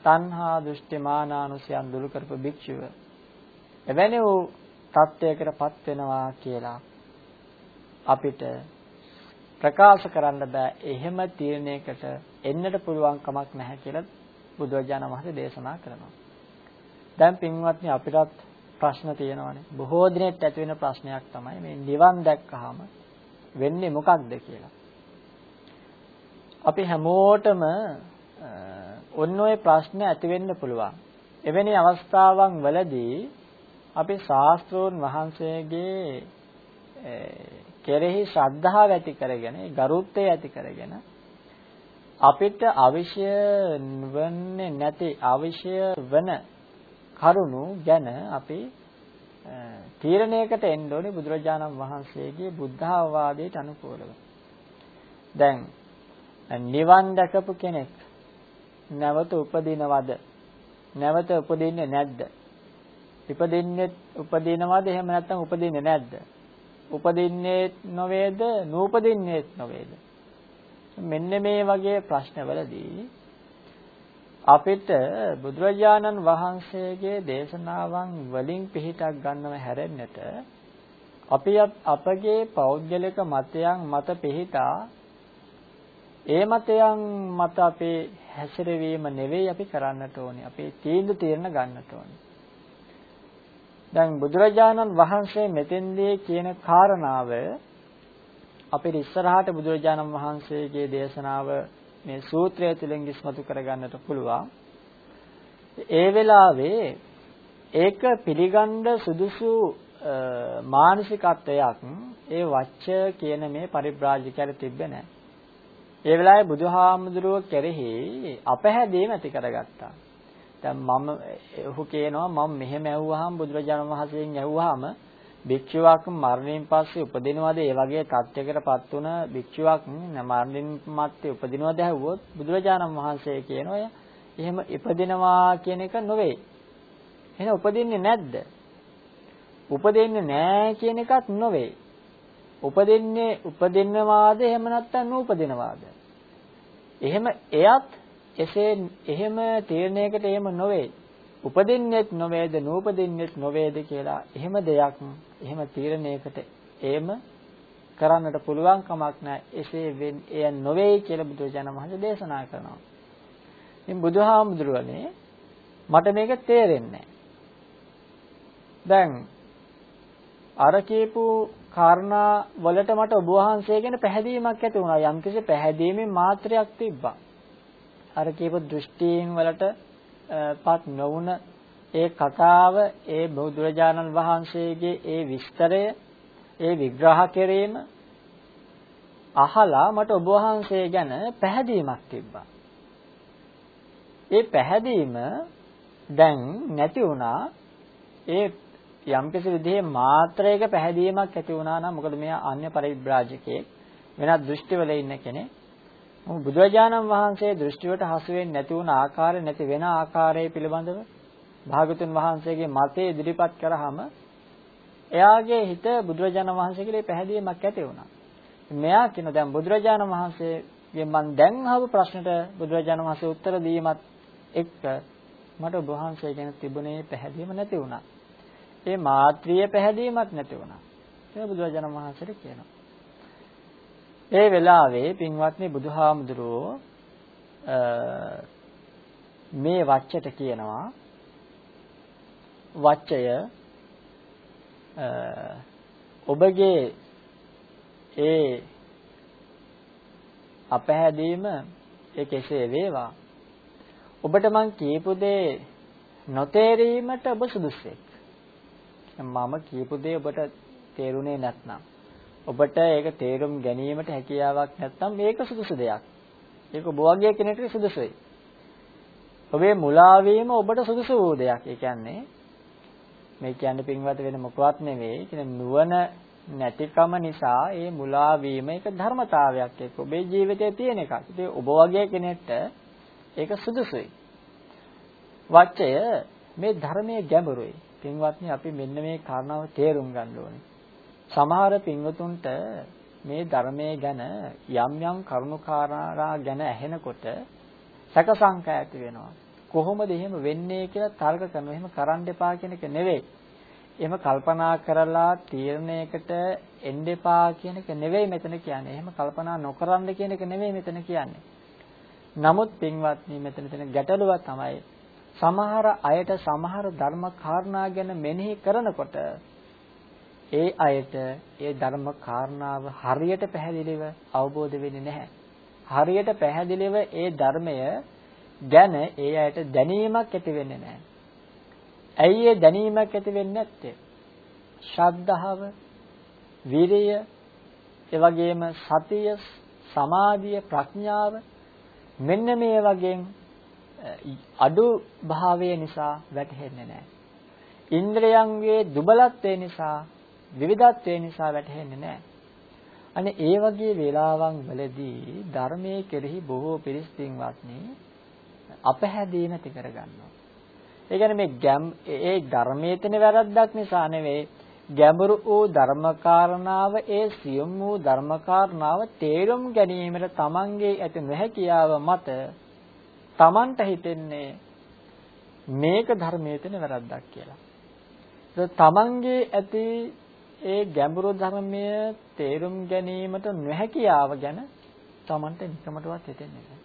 තණ්හා දෘෂ්ටි මානානුසයන් දුරු කරපු භික්ෂුව එවැනි වූ තත්වයකටපත් වෙනවා කියලා අපිට ප්‍රකාශ කරන්න බෑ එහෙම තීරණයකට එන්නට පුළුවන් කමක් නැහැ කියලා බුදුරජාණන් වහන්සේ දේශනා කරනවා. දැන් පින්වත්නි අපිටත් ප්‍රශ්න තියෙනවානේ. බොහෝ දිනෙත් ඇති වෙන ප්‍රශ්නයක් තමයි මේ නිවන් දැක්කහම වෙන්නේ මොකක්ද කියලා. අපි හැමෝටම ඔන්න ඔය ප්‍රශ්න ඇති වෙන්න පුළුවන්. එවැනි අවස්ථාවන් වලදී අපි ශාස්ත්‍රෝන් වහන්සේගේ කෙරෙහි ශ්‍රද්ධාව ඇති කරගෙන ගරුත්වය ඇති කරගෙන අපිට අවශ්‍ය වන්නේ නැති අවශ්‍ය වන කරුණු ගැන අපි තීරණයකට එන්න ඕනේ බුදුරජාණන් වහන්සේගේ බුද්ධාවාදයට අනුකූලව. දැන් නිවන් දැකපු කෙනෙක් නැවත උපදිනවද? නැවත උපදින්නේ නැද්ද? ඉපදින්නේ උපදිනවද එහෙම නැත්නම් උපදින්නේ නැද්ද? උපදින්නේ නොවේද? නූපදින්නේ නොවේද? මෙන්න මේ වගේ ප්‍රශ්නවලදී අපිට බුදුරජාණන් වහන්සේගේ දේශනාවන් වලින් පිහිටක් ගන්නව හැරෙන්නට අපි අපගේ පෞද්ගලික මතයන් මත පිහිටා ඒ මතයන් මත අපේ හැසිරවීම නෙවෙයි අපි කරන්නට ඕනේ. අපේ තීන්දුව తీරන ගන්නට ඕනේ. දැන් බුදුරජාණන් වහන්සේ මෙතෙන්දී කියන කාරණාව අපේ ඉස්සරහට බුදුරජාණන් වහන්සේගේ දේශනාව මේ සූත්‍රය තුළින් ඉස්මතු කරගන්නට පුළුවන්. ඒ වෙලාවේ ඒක පිළිගන්න සුදුසු මානසිකත්වයක් ඒ වච්ච කියන මේ පරිබ්‍රාජිකයට තිබ්බේ නැහැ. ඒ වෙලාවේ බුදුහාමුදුරුව කෙරෙහි අපහැදීම ඇති කරගත්තා. දැන් මම ඔහු කියනවා මම මෙහෙම ඇහුවාම බුදුරජාණන් වහන්සේගෙන් ඇහුවාම භික්ෂුවක් මරණයෙන් පස්සේ උපදිනවද ඒ වගේ තත්යකටපත් වුණ භික්ෂුවක් මරණයෙන් මත්තේ උපදිනවද ඇහුවොත් බුදුරජාණන් වහන්සේ කියනවා එහෙම ඉපදිනවා කියන එක නොවේ. එහෙනම් උපදින්නේ නැද්ද? උපදින්නේ නැහැ කියන එකක් නොවේ. උපදින්නේ උපදින්නවාද එහෙම නැත්නම් නූපදිනවාද? එහෙම එයත් එසේ එහෙම තීරණයකට එහෙම නොවේ. උපදින්නෙත් නොවේද නූපදින්නෙත් නොවේද කියලා එහෙම දෙයක් එහෙම තීරණයකට එහෙම කරන්නට පුළුවන් කමක් නැහැ. එසේ වෙන් එය නොවේයි කියලා බුදුරජාණන් වහන්සේ දේශනා කරනවා. ඉතින් බුදුහාමුදුරුවනේ මට මේක තේරෙන්නේ දැන් අර කියපු කාරණා වලට මට ඔබ වහන්සේ ගැන පැහැදීමක් ඇති වුණා. යම්කිසි පැහැදීමේ මාත්‍රයක් තිබ්බා. අර කියපු දෘෂ්ටීන් වලට පත් නොවුන ඒ කතාව ඒ බුදුරජාණන් වහන්සේගේ ඒ විස්තරය ඒ විග්‍රහ කිරීම අහලා මට ඔබ වහන්සේ ගැන පැහැදීමක් තිබ්බා. ඒ පැහැදීම දැන් නැති වුණා. ඒ යම්කිසි විදිහේ මාත්‍රයක පැහැදීමක් ඇති වුණා නම් මොකද මෙයා අන්‍ය පරිබ්‍රාජකයෙක් වෙනත් දෘෂ්ටිවල ඉන්න කෙනෙක්. බුදුරජාණන් වහන්සේ දෘෂ්ටිවට හසු වෙන්නේ නැති වුණ ආකාරය නැති වෙන ආකාරය පිළිබඳව භාගතුන් වහන්සේගේ මතය ඉදිරිපත් කරාම එයාගේ හිත බුදුරජාණන් වහන්සේ කියලා පැහැදීමක් ඇති වුණා. මෙයා කියන දැන් බුදුරජාණන් වහන්සේගෙන් මම දැන් අහපු ප්‍රශ්නට බුදුරජාණන් වහන්සේ උත්තර දීමත් එක්ක මට ඔබ වහන්සේ ගැන තිබුණේ පැහැදීම නැති වුණා. ඒ මාත්‍රිය පැහැදීමක් නැති වුණා. ඒක බුදුරජාණන් වහන්සේට කියනවා. ඒ වෙලාවේ පින්වත්නි බුදුහාමුදුරුවෝ මේ වච්චට කියනවා වච්චය ඔබගේ ඒ අපහැදීම ඒ කෙසේ වේවා. ඔබට මං කියපු දේ නොතේරීමට ඔබ සුදුස්සෙක්. මම කියපු දේ ඔබට තේරුනේ නැත්නම්. ඔබට ඒක තේරුම් ගැනීමට හැකියාවක් නැත්නම් මේක සුදුසු දෙයක්. ඒක ඔබ වගේ කෙනෙකුට සුදුසුයි. ඔබේ මුලා වීම ඔබට සුදුසු වූ දෙයක්. ඒ කියන්නේ මේ කියන්නේ පින්වත් වෙන මොකවත් නෙවෙයි. කියන්නේ නුවණ නැතිකම නිසා ඒ මුලා වීම ඒක ධර්මතාවයක් එක්ක ඔබේ ජීවිතයේ තියෙන එකක්. ඉතින් ඔබ වගේ කෙනෙක්ට ඒක සුදුසුයි. වචය මේ ධර්මයේ ගැඹුරුයි. පින්වත්නි අපි මෙන්න මේ කාරණාව තේරුම් ගන්න ඕනේ. සමහර පින්වතුන්ට මේ ධර්මයේ ගැන යම් යම් කරුණුකාරණා ගැන ඇහෙනකොට සැක සංකා ඇති වෙනවා. කොහොමද එහෙම වෙන්නේ කියලා තර්ක කරනවා. එහෙම කරන්න එපා කියන එක නෙවෙයි. එහෙම කල්පනා කරලා තීරණයකට එන්න එපා කියන එක නෙවෙයි මෙතන කියන්නේ. එහෙම කල්පනා නොකරන්න කියන එක නෙවෙයි මෙතන කියන්නේ. නමුත් පින්වත්නි මෙතන තියෙන ගැටලුව තමයි සමහර අයට සමහර ධර්ම කාරණා ගැන මෙනෙහි කරනකොට ඒ අයට ඒ ධර්ම කාරණාව හරියට පැහැදිලිව අවබෝධ වෙන්නේ නැහැ. හරියට පැහැදිලිව ඒ ධර්මය ගැන ඒ අයට දැනීමක් ඇති වෙන්නේ නැහැ. ඇයි ඒ දැනීමක් ඇති වෙන්නේ නැත්තේ? ශ්‍රද්ධාව, විරිය, ඒ වගේම සතිය, සමාධිය, ප්‍රඥාව මෙන්න මේ වගේ අඩු භාවය නිසා වැටහෙන්නේ නැහැ. ඉන්ද්‍රයන්ගේ දුබලත්වය නිසා විවිධත්වය නිසා වැටහෙන්නේ නැහැ. අනේ ඒ වගේ වෙලාවන් වලදී ධර්මයේ කෙරෙහි බොහෝ පිරිස් පින්වත්නි අපහැදීම ඇති කරගන්නවා. ඒ කියන්නේ මේ ගැම් ඒ ධර්මයේ තියෙන වැරද්දක් නිසා නෙවෙයි ගැඹුරු වූ ධර්මකාරණාව ඒ සියුම් වූ ධර්මකාරණාව තේරුම් ගැනීමට තමන්ගේ ඇති නොහැකියාව මත තමන්ට හිතෙන්නේ මේක ධර්මයේ තියෙන වැරද්දක් කියලා. ඒක තමන්ගේ ඇති ඒ ගැඹුරු ධර්මය තේරුම් ගැනීමට නොහැකියාව ගැන තමන්ට නිකමටවත් හිතෙන්නේ නැහැ.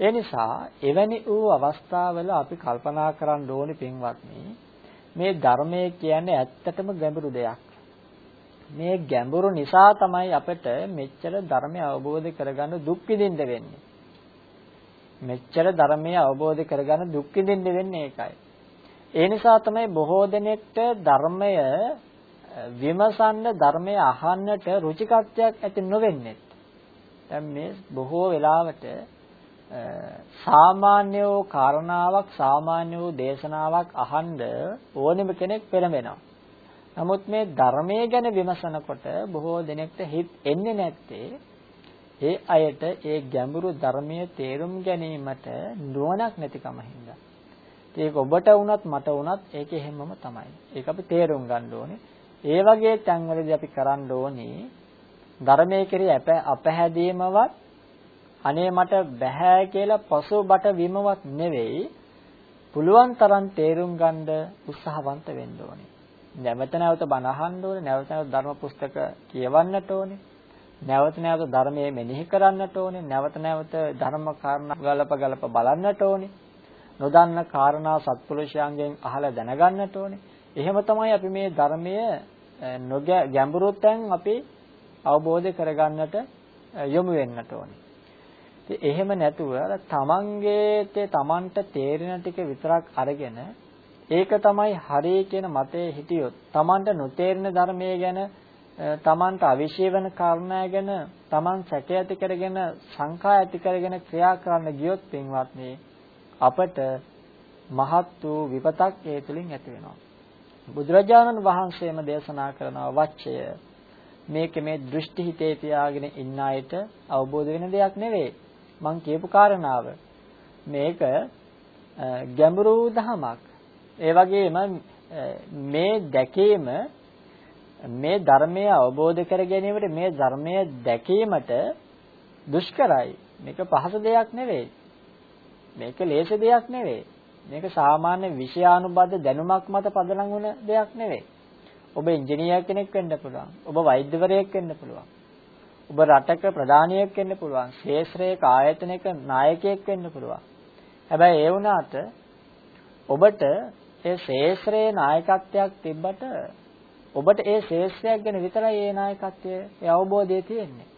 ඒ නිසා එවැනි වූ අවස්ථාවල අපි කල්පනා කරන්න ඕනේ පින්වත්නි මේ ධර්මය කියන්නේ ඇත්තටම ගැඹුරු දෙයක්. මේ ගැඹුරු නිසා තමයි අපිට මෙච්චර ධර්මය අවබෝධ කරගන්න දුක් විඳින්න වෙන්නේ. මෙච්චර ධර්මය අවබෝධ කරගන්න දුක් විඳින්න වෙන්නේ ඒකයි. ඒ නිසා තමයි බොහෝ දෙනෙක්ට ධර්මය විමසන්න ධර්මය අහන්නට රුචිකත්වයක් ඇති නොවෙන්නේ. දැන් මේ බොහෝ වෙලාවට සාමාන්‍ය වූ කාරණාවක් සාමාන්‍ය වූ දේශනාවක් අහන්න ඕනෙම කෙනෙක් පෙළඹෙනවා. නමුත් මේ ධර්මයේ ගැන විමසනකොට බොහෝ දෙනෙක්ට හිත එන්නේ නැත්තේ ඒ අයට ඒ ගැඹුරු ධර්මයේ තේරුම් ගැනීමට නුවණක් නැතිකම හින්දා. ඒක ඔබට වුණත් මට වුණත් ඒක එහෙමම තමයි. ඒක අපි තේරුම් ගන්න ඕනේ. ඒ වගේ තැන්වලදී අපි කරන්න ඕනේ ධර්මයේ කෙරෙහි අපහැදීමවත් අනේ මට බෑ කියලා පසුබට වීමවත් නෙවෙයි පුළුවන් තරම් තේරුම් ගන්න උත්සාහවන්ත වෙන්න ඕනේ. නැවත නැවත බණ අහන්න ඕනේ, නැවත නැවත ධර්ම පුස්තක කියවන්නට ඕනේ. නැවත නැවත ධර්මයේ මෙනෙහි කරන්නට ඕනේ, නැවත නැවත ධර්ම කාරණා ගලප ගලප බලන්නට ඕනේ. නොදන්න කාරණා සත්පුරුෂයන්ගෙන් අහලා දැනගන්නට ඕනේ. එහෙම තමයි අපි මේ ධර්මය ගැඹුරුතෙන් අපි අවබෝධ කරගන්නට යොමු වෙන්නට ඕනේ. ඉතින් එහෙම නැතුව අර තමන්ගේ තමන්ට තේරෙන ටික විතරක් අරගෙන ඒක තමයි හරි කියන මතයේ හිටියොත් තමන්ට නොතේරෙන ධර්මයේ ගැන තමන්ට අවිශේෂ වෙන කාරණා ගැන තමන් සැක ඇති කරගෙන සංකා ඇති කරගෙන ක්‍රියා කරන්න ගියොත් පින්වත්නි අපට මහත් වූ විපතක් ඒ තුලින් ඇති වෙනවා. බුදුරජාණන් වහන්සේම දේශනා කරන වචය මේක මේ දෘෂ්ටි හිතේ තියාගෙන ඉන්න අයට අවබෝධ වෙන දෙයක් නෙවෙයි. මං කියපු කාරණාව. මේක ගැඹුරු දහමක්. ඒ වගේම මේ දැකීම මේ ධර්මය අවබෝධ කර ගැනීමට මේ ධර්මය දැකීමට දුෂ්කරයි. මේක පහසු දෙයක් නෙවෙයි. මේක ලේසි දෙයක් නෙවෙයි. මේක සාමාන්‍ය විෂයානුබද්ධ දැනුමක් මත පදනම් වුණ දෙයක් නෙවෙයි. ඔබ ඉංජිනේර් කෙනෙක් වෙන්න පුළුවන්. ඔබ වෛද්‍යවරයෙක් වෙන්න පුළුවන්. ඔබ රටක ප්‍රධානියෙක් වෙන්න පුළුවන්. ශේෂ්ත්‍රයක ආයතනයක නායකයෙක් වෙන්න පුළුවන්. හැබැයි ඒ වුණාට ඔබට ඒ ශේෂ්ත්‍රයේ නායකත්වයක් තිබ්බට ඔබට ඒ ශේෂ්ත්‍රයක් ගැන විතරයි ඒ නායකත්වයේ ඒ අවබෝධය තියෙන්නේ.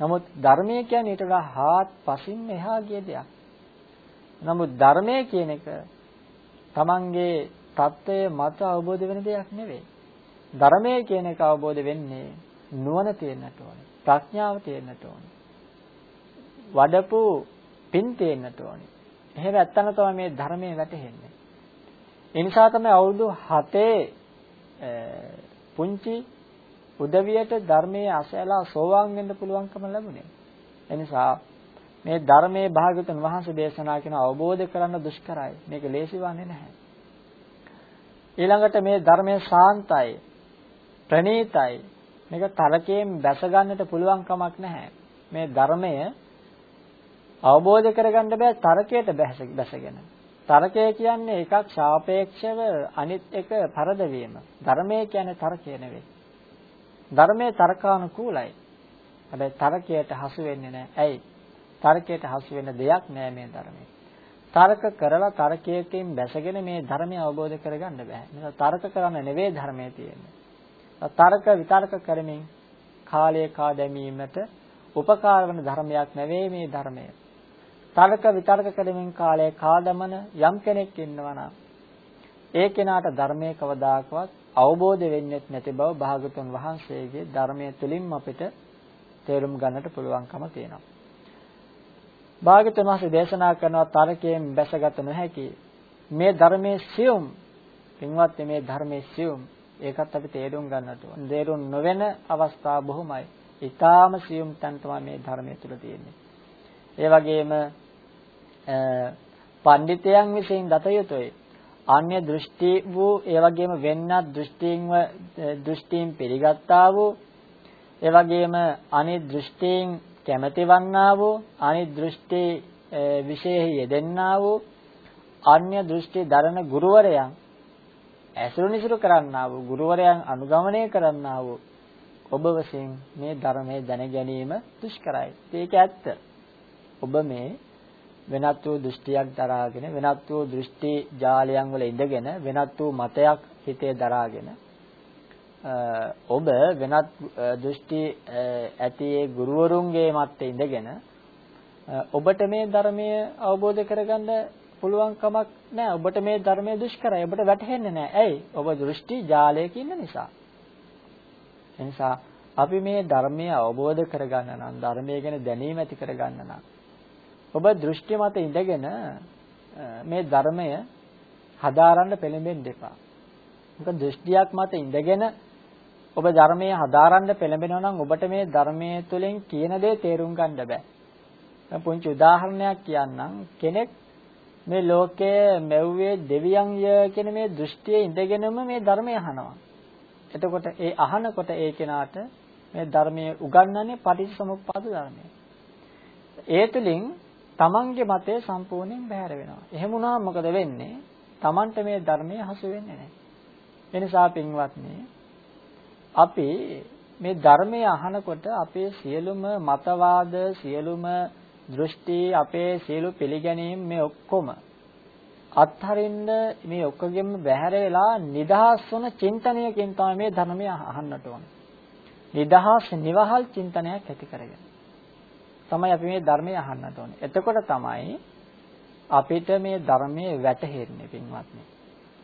නමුත් ධර්මය කියන්නේ ඊට වඩා හාත්පසින් එහා ගිය දෙයක්. නමුත් ධර්මය කියන එක තමන්ගේ தත්ත්වය මත අවබෝධ වෙන දෙයක් නෙවෙයි. ධර්මය කියන එක අවබෝධ වෙන්නේ නුවණ තියෙන්නට ඕනේ. ප්‍රඥාව තියෙන්නට ඕනේ. වඩපු පින් තියෙන්නට ඕනේ. එහෙම නැත්නම් තමයි මේ ධර්මයේ වැටහෙන්නේ. ඒ නිසා තමයි අවුරුදු 7 පුංචි උදවියට ධර්මයේ අසයලා සෝවාන් වෙන්න පුළුවන්කම ලැබුණේ. එනිසා මේ ධර්මයේ භාගතුන් වහන්සේ දේශනා කරන අවබෝධ කරන්න දුෂ්කරයි. මේක ලේසි වන්නේ නැහැ. ඊළඟට මේ ධර්මයේ සාන්තයි, ප්‍රණීතයි. මේක තරකයෙන් බැස ගන්නට පුළුවන් කමක් නැහැ. මේ ධර්මය අවබෝධ කරගන්න බෑ තරකයට බැසගෙන. තරකය කියන්නේ එකක් සාපේක්ෂව අනිත් එක පරදවීම. ධර්මය කියන්නේ තරකය නෙවෙයි. ධර්මයේ තර්කානුකූලයි. හැබැයි තරකයට හසු වෙන්නේ නැහැ. ඇයි? තර්කයට හසු වෙන දෙයක් නෑ මේ ධර්මයේ. තර්ක කරලා තර්කයකින් බැසගෙන මේ ධර්මය අවබෝධ කරගන්න බෑ. මේක තර්ක කරන්න නෙවෙයි ධර්මයේ තියෙන්නේ. තර්ක විතර්ක කරමින් කාලය කා දැමීමට උපකාර වන ධර්මයක් නෙවෙයි මේ ධර්මය. තර්ක විතර්ක කරමින් කාලය කා දමන යම් කෙනෙක් ඉන්නවා නම් ඒ කෙනාට ධර්මයේ කවදාකවත් අවබෝධ වෙන්නේ නැති බව භාගතුන් වහන්සේගේ ධර්මයේ තුලින්ම අපිට තේරුම් ගන්නට පුළුවන්කම තියෙනවා. භාගතුන් වහන්සේ දේශනා කරනවා තරකයෙන් බැසගත නොහැකි මේ ධර්මයේ සියුම් පින්වත් මේ ධර්මයේ සියුම් ඒකත් අපි තේරුම් ගන්නට ඕන. තේරුම් නොවන අවස්ථා බොහොමයි. ඊටාම සියුම් තැන් තමයි මේ ධර්මයේ තුල තියෙන්නේ. ඒ වගේම පඬිතයන් විසින් දත යුතුයි. අන්‍ය දෘෂ්ටි වූ ඒ වගේම වෙන්නත් දෘෂ්ටීන්ව දෘෂ්ටීන් පිළිගත්තා වූ ඒ වගේම අනිත් දෘෂ්ටීන් කැමැතිවන්නා වූ අනිත් දෘෂ්ටි විශේෂ යෙදෙන්නා වූ අන්‍ය දෘෂ්ටි දරන ගුරුවරයන් ඇසුරු නිසුරු කරන්නා වූ ගුරුවරයන් අනුගමනය කරන්නා වූ ඔබ වශයෙන් මේ ධර්මයේ දැන ගැනීම දුෂ්කරයි. ඒක ඇත්ත. ඔබ මේ වෙනත් වූ දෘෂ්ටියක් දරාගෙන වෙනත් වූ දෘෂ්ටි ජාලයන් වල ඉඳගෙන වෙනත් වූ මතයක් හිතේ දරාගෙන ඔබ වෙනත් දෘෂ්ටි ඇති ඒ ගුරුවරුන්ගේ මතේ ඉඳගෙන ඔබට මේ ධර්මය අවබෝධ කරගන්න පුළුවන් කමක් නැහැ. ඔබට මේ ධර්මයේ දුෂ්කරයි. ඔබට වැටහෙන්නේ නැහැ. ඇයි? ඔබ දෘෂ්ටි ජාලයක ඉන්න නිසා. එනිසා අපි මේ ධර්මය අවබෝධ කරගන්න නම් ධර්මය ගැන දැනීම ඇති කරගන්න නම් ඔබ දෘෂ්ටි මත ඉඳගෙන මේ ධර්මය හදාරන්න පෙළඹෙන්න එපා. මොකද දෘෂ්ටියක් මත ඉඳගෙන ඔබ ධර්මය හදාරන්න පෙළඹෙනවා නම් ඔබට මේ ධර්මයේ තුලින් කියන දේ තේරුම් ගන්න බෑ. පුංචි උදාහරණයක් කියන්නම් කෙනෙක් මේ ලෝකයේ මෙව්වේ දෙවියන්ය කියන මේ දෘෂ්ටියේ ඉඳගෙනම මේ ධර්මය අහනවා. එතකොට ඒ අහනකොට ඒ කෙනාට මේ ධර්මයේ උගන්වන්නේ පටිච්චසමුප්පාද ධර්මය. ඒ තුලින් තමන්ගේ මතය සම්පූර්ණයෙන් බැහැර වෙනවා. එහෙම වුණාම මොකද වෙන්නේ? තමන්ට මේ ධර්මයේ හසු වෙන්නේ නැහැ. ඒ නිසා පින්වත්නි අපි මේ ධර්මය අහනකොට අපේ සියලුම මතවාද සියලුම දෘෂ්ටි අපේ සියලු පිළිගැනීම් මේ ඔක්කොම අත්හරින්න මේ ඔක්කොගෙම බැහැර වෙලා නිදහස් වුණ චින්තනයකින් තමයි මේ ධර්මය අහන්නට ඕනේ. නිදහස් නිවහල් චින්තනයක් ඇති කරගෙන තමයි අපි මේ ධර්මය අහන්නට ඕනේ. එතකොට තමයි අපිට මේ ධර්මයේ වැටහෙන්නේ පින්වත්නි.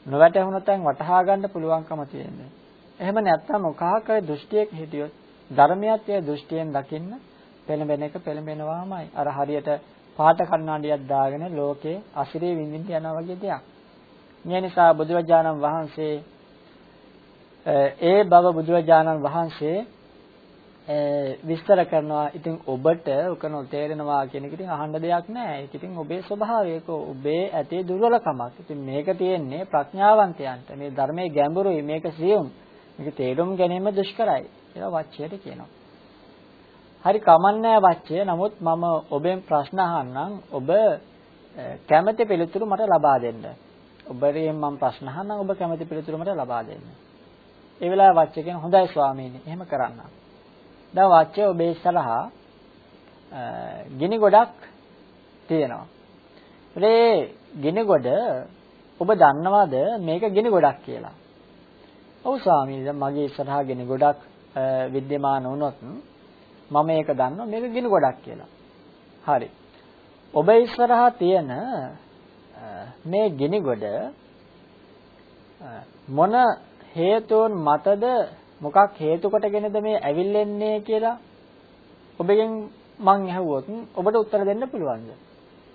නොවැටහුණොත් වටහා ගන්න පුළුවන්කම තියෙන්නේ. එහෙම නැත්නම් මොකහක දෘෂ්ටියක හිටියොත් ධර්මයත් ඒ දෘෂ්ටියෙන් දකින්න පෙළඹෙන එක පෙළඹෙනවාමයි. අර හරියට පාට කණ්ණාඩියක් දාගෙන ලෝකේ අසිරේ විඳින්න යනවා වගේ දෙයක්. මේ නිසා බුදුරජාණන් වහන්සේ ඒ බව බුදුරජාණන් වහන්සේ විස්තර කරනවා. ඉතින් ඔබට උකන තේරෙනවා කියන එක ඉතින් අහන්න දෙයක් නැහැ. ඒක ඉතින් ඔබේ ස්වභාවයක ඔබේ ඇතේ දුර්වලකමක්. ඉතින් මේක තියෙන්නේ ප්‍රඥාවන්තයන්ට. මේ ධර්මයේ ගැඹුරුයි මේක සියුම්. මේක තේරුම් ගැනීම දුෂ්කරයි. ඒවා වච්චයට කියනවා. හරි කමන්නේ වච්චය. නමුත් මම ඔබෙන් ප්‍රශ්න අහන්නම්. ඔබ කැමැති පිළිතුරු මට ලබා දෙන්න. ඔබෙන් මම ප්‍රශ්න අහන්නම්. ඔබ කැමැති පිළිතුරු මට ලබා දෙන්න. ඒ වෙලාවේ වච්චය කියන හොඳයි ස්වාමීනි. එහෙම කරන්න. දැන් වච්චය ඔබේ ඉස්සරහා ගිනි ගොඩක් තියෙනවා. ඒ ගිනි ගොඩ ඔබ දන්නවද මේක ගිනි ගොඩක් කියලා? ඔව් ස්වාමීනි දැන් මගේ ඉස්සරහගෙන ගොඩක් විද්‍යමාන වුණොත් මම ඒක දන්නවා මේක ගිනි ගොඩක් කියලා. හරි. ඔබ ඉස්සරහා තියෙන මේ ගිනි ගොඩ මොන හේතුන් මතද මොකක් හේතු කොටගෙනද මේ ඇවිල්ෙන්නේ කියලා ඔබගෙන් මං ඇහුවොත් ඔබට උත්තර දෙන්න පුළුවන්ද?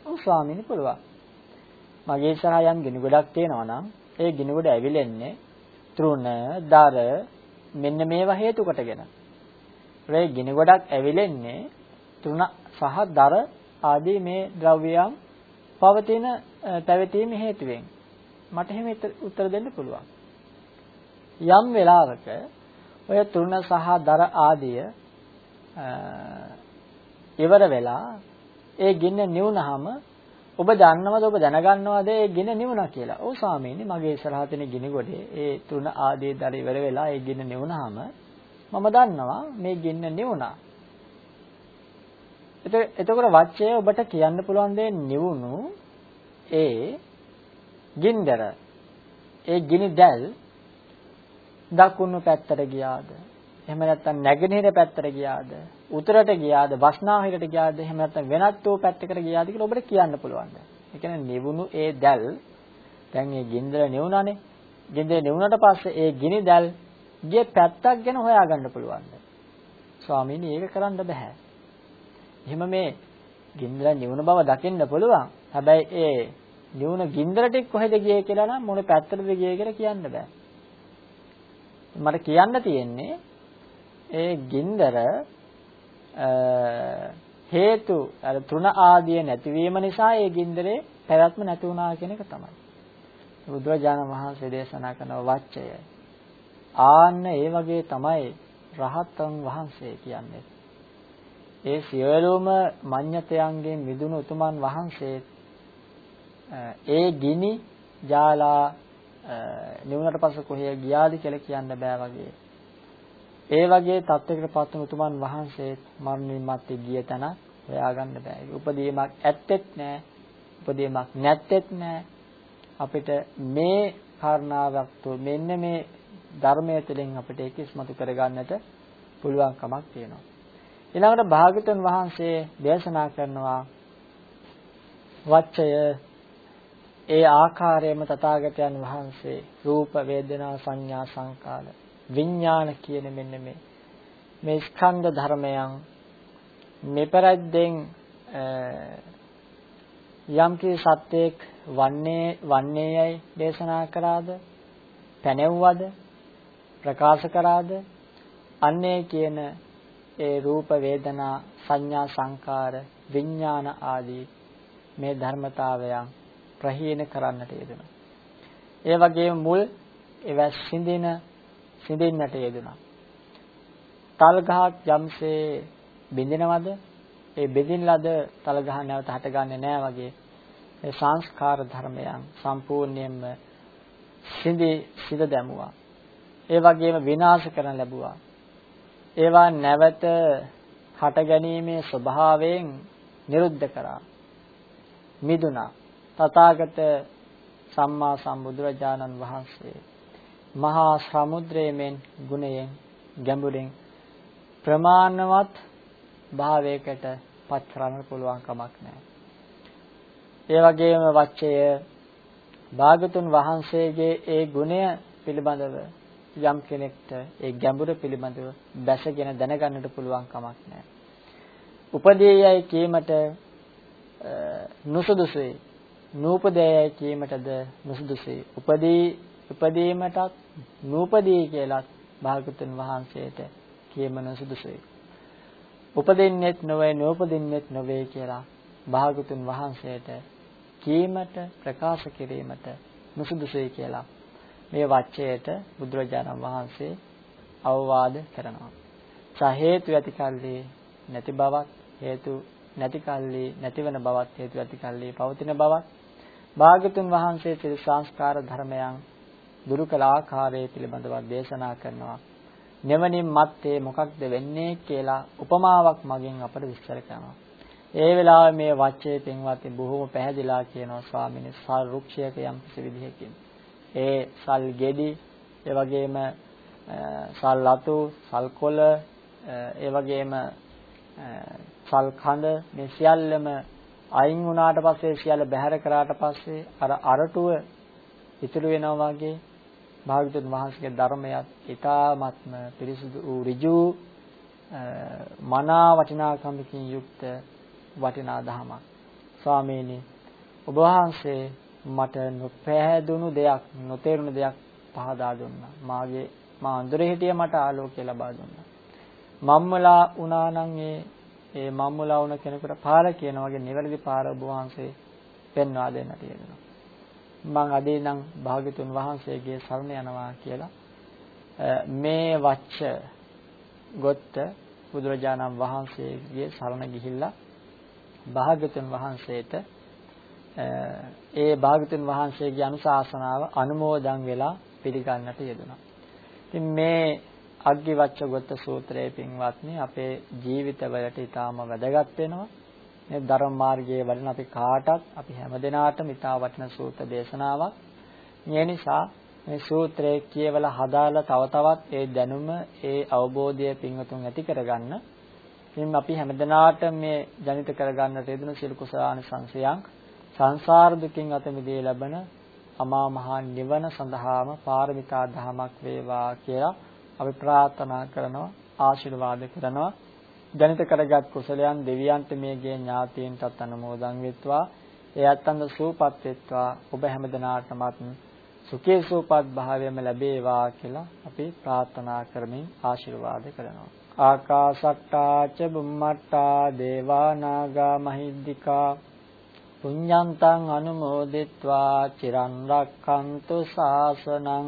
ඔව් ස්වාමීනි පුළුවන්. මගේ ඉස්සරහා යම් ගිනි ගොඩක් තියෙනවා නම් ඒ ගිනි ගොඩ ඇවිල්ෙන්නේ තෘණ, දර මෙන්න මේවා හේතු කොටගෙන. ඒ ගිනි ගොඩක් ඇවිලෙන්නේ තුන සහ දර ආදී මේ ද්‍රව්‍යයන් පවතින පැවතීම හේතුවෙන්. මට එහෙම උත්තර දෙන්න පුළුවන්. යම් වෙලාවක ඔය තුන සහ දර ආදිය ඉවර වෙලා ඒ ගින්න නිවුනහම ඔබ දන්නවද ඔබ දැනගන්නවද ඒ ගින්න නිවුණා කියලා? ඔව් ස්වාමීනි මගේ ඉස්සරහා තියෙන ගිනි ගොඩේ ඒ තුන ආදී දර ඉවර වෙලා ඒ ගින්න නිවුනහම මම දන්නවා මේ ගින්න නිවුණා. එතකොට වච්චය ඔබට කියන්න පුළුවන් දේ නිවුණු ඒ ගින්දර ඒ ගිනි දැල් දකුණු පැත්තට ගියාද එහෙම නැත්නම් නැගෙනහිර පැත්තට ගියාද උතුරට ගියාද බස්නාහිරට ගියාද එහෙම නැත්නම් වෙනත් වූ පැත්තකට ගියාද කියලා ඔබට කියන්න පුළුවන්. ඒ කියන්නේ නිවුණු ඒ දැල් දැන් මේ ගින්දර නෙවුණානේ. ගින්දර නෙවුණට පස්සේ ඒ ගිනි දැල් ගේ පැත්තක් ගැන හොයාගන්න පුළුවන්ද? ස්වාමීනි ඒක කරන්න බෑ. එහෙම මේ ගින්දර නිවුණ බව දකින්න පුළුවන්. හැබැයි ඒ නිවුණ ගින්දර ටික කොහෙද ගියේ කියලා නම් මොන පැත්තටද ගියේ කියලා කියන්න බෑ. මට කියන්න තියෙන්නේ ඒ ගින්දර හේතු අර තුන ආදිය නැතිවීම නිසා ඒ ගින්දරේ පැවැත්ම නැති වුණා කියන එක තමයි. බුදුරජාණන් වහන්සේ දේශනා කරන වචය. ආන්න ඒ වගේ තමයි රහතන් වහන්සේ කියන්නේ. ඒ සියලුම මඤ්ඤතයන්ගෙන් මිදුණු උතුමන් වහන්සේ ඒ ගිනි ජාලා නිවුණට පස්සේ කොහේ ගියාද කියලා කියන්න බෑ වගේ. ඒ වගේ තත්යකට පත් වුණු උතුමන් වහන්සේ මරණින් මත්තේ ගිය තැන හොයාගන්න බෑ. උපදීමක් ඇත්තෙත් නෑ. උපදීමක් නැත්තෙත් නෑ. අපිට මේ කාරණාවක් තුළ මෙන්න මේ ධර්මය තුළින් අපිට ඒක ඉස්මතු කරගන්නට පුළුවන් කමක් තියෙනවා. ඊළඟට භාගතුන් වහන්සේ දේශනා කරනවා වච්චය ඒ ආකාරයෙන්ම තථාගතයන් වහන්සේ රූප වේදනා සංඥා සංකාර විඥාන කියන මෙන්න මේ. මේ ස්කන්ධ ධර්මයන් මෙපරද්දෙන් යම් කී සත්‍යයක් වන්නේ වන්නේයයි දේශනා කරාද? පැනෙව්වද? ප්‍රකාශ කරාද? අන්නේ කියන ඒ රූප වේදනා සංඥා සංකාර විඥාන ආදී මේ ධර්මතාවයන් ප්‍රහීන කරන්නට යෙදුණා. ඒ වගේම මුල් එවැ සිඳින සිඳින්නට යෙදුණා. තල් ගහක් යම්සේ බින්දිනවද? ඒ බෙදින ලද තල් ගහ නැවත හටගන්නේ නැහැ වගේ ඒ සංස්කාර ධර්මයන් සම්පූර්ණයෙන්ම සිඳි සිඳ දැමුවා. ඒ වගේම විනාශ කරන ලැබුවා. ඒවා නැවත හට ගැනීමේ ස්වභාවයෙන් නිරුද්ධ කරා. මිදුණා. තථාගත සම්මා සම්බුදුරජාණන් වහන්සේ මහා සමුද්‍රයෙන් ගුණයෙන් ගැඹුරින් ප්‍රමාණවත් භාවයකට පත් කරන්න පුළුවන් කමක් නැහැ. ඒ වගේම වච්චය භාගතුන් වහන්සේගේ ඒ ගුණය පිළිබඳව යම් කෙනෙක්ට ඒ ගැඹුර පිළිබඳව බැසගෙන දැනගන්නට පුළුවන් කමක් නැහැ. උපදේයයි කීමට නුසුදුසුයි. නූපදේයයි කීමටද නුසුදුසුයි. උපදී උපදීමටත් නූපදී කියලත් භාගතුන් වහන්සේට කියම නුසුදුසුයි. උපදින්නෙත් නොවේ නූපදින්නෙත් නොවේ කියලා භාගතුන් වහන්සේට කීමට ප්‍රකාශ කිරීමට නුසුදුසුයි කියලා මේ වචයට බුදුරජාණන් වහන්සේ අවවාද කරනවා. සා හේතු ඇති කල්ලි නැති බවක් හේතු නැති කල්ලි නැතිවන බවක් හේතු ඇති කල්ලි පවතින බවක් භාගතුන් වහන්සේ ත්‍රි සංස්කාර ධර්මයන් දුරු කළ ආකාරය පිළිබඳව දේශනා කරනවා. නෙවණින් මත්තේ මොකක්ද වෙන්නේ කියලා උපමාවක් මගින් අපට විස්තර කරනවා. ඒ වෙලාවේ මේ වචේ පින්වත්නි බොහොම පැහැදිලා කියනවා ස්වාමීනි සල් වෘක්ෂයක යම් කිසි විදිහකින් ඒ සල් ගෙඩි ඒ වගේම සල් ලතු සල් කොළ ඒ වගේම සල් කඳ මේ සියල්ලම අයින් වුණාට පස්සේ සියල්ල බැහැර කරාට පස්සේ අර අරටුව ඉතුරු වෙනවා වගේ භාගතුන් වහන්සේගේ ධර්මයත් ඊ타ත්ම පිරිසුදු වූ ඍජු මනා වටිනාකමකින් යුක්ත වටිනා දහමක්. ස්වාමීනි ඔබ වහන්සේ මට නොපැහැදුණු දෙයක් නොතේරුණු දෙයක් පහදා දුන්නා. මාගේ මා අඳුරේ හිටිය මට ආලෝකය ලබා දුන්නා. මම්මලා වුණා නම් ඒ ඒ මම්මලා වුණ කෙනෙකුට පාර කියන වගේ නිවැරදි පාර ඔබ වහන්සේ පෙන්වා දෙන්නට යෙදුණා. මං අදේ නම් භාග්‍යතුන් වහන්සේගේ සරණ යනවා කියලා මේ වච්ච ගොත්ත බුදුරජාණන් වහන්සේගේ සරණ ගිහිල්ලා භාග්‍යතුන් වහන්සේට ඒ භාග්‍යතුන් වහන්සේගේ අනුශාසනාව අනුමෝදන් වෙලා පිළිගන්නට යෙදුණා. ඉතින් මේ අග්ගිවච්ඡ ගොත්ත සූත්‍රයේ පින්වත්නි අපේ ජීවිතවලට ඊටාම වැදගත් වෙනවා. මේ ධර්ම මාර්ගයේ වඩන අපි කාටත් අපි හැමදෙනාටම ඊටා වටින සූත්‍ර දේශනාවක්. මේ නිසා මේ සූත්‍රයේ කියවලා හදාලා තව තවත් ඒ දැනුම ඒ අවබෝධය පින්වතුන් ඇති කරගන්න. ඉතින් අපි හැමදෙනාට මේ ජනිත කරගන්නට යෙදුණු සිල් කුසලාන සංසයන් සංසාර දුකින් අත මිදී ලබන අමා මහ නිවන සඳහාම පාරමිතා දහමක් වේවා කියලා අපි ප්‍රාර්ථනා කරනවා ආශිර්වාද කරනවා ජනිත කරගත් කුසලයන් දෙවියන්ට මේගේ ඥාතීන්ටත් අනුමෝදන් වෙත්වා. එයත් අඳ සූපත් වෙත්වා. ඔබ හැමදෙනාටමත් සුඛේ සූපත් භාවයම ලැබේවා කියලා අපි ප්‍රාර්ථනා කරමින් ආශිර්වාද කරනවා. ආකාසට්ටා ච බුම්මට්ටා දේවා නාග මහිද්దికා පුඤ්ඤන්තං අනුමෝදිත්වා. චිරන් රක්ඛන්තු ශාසනං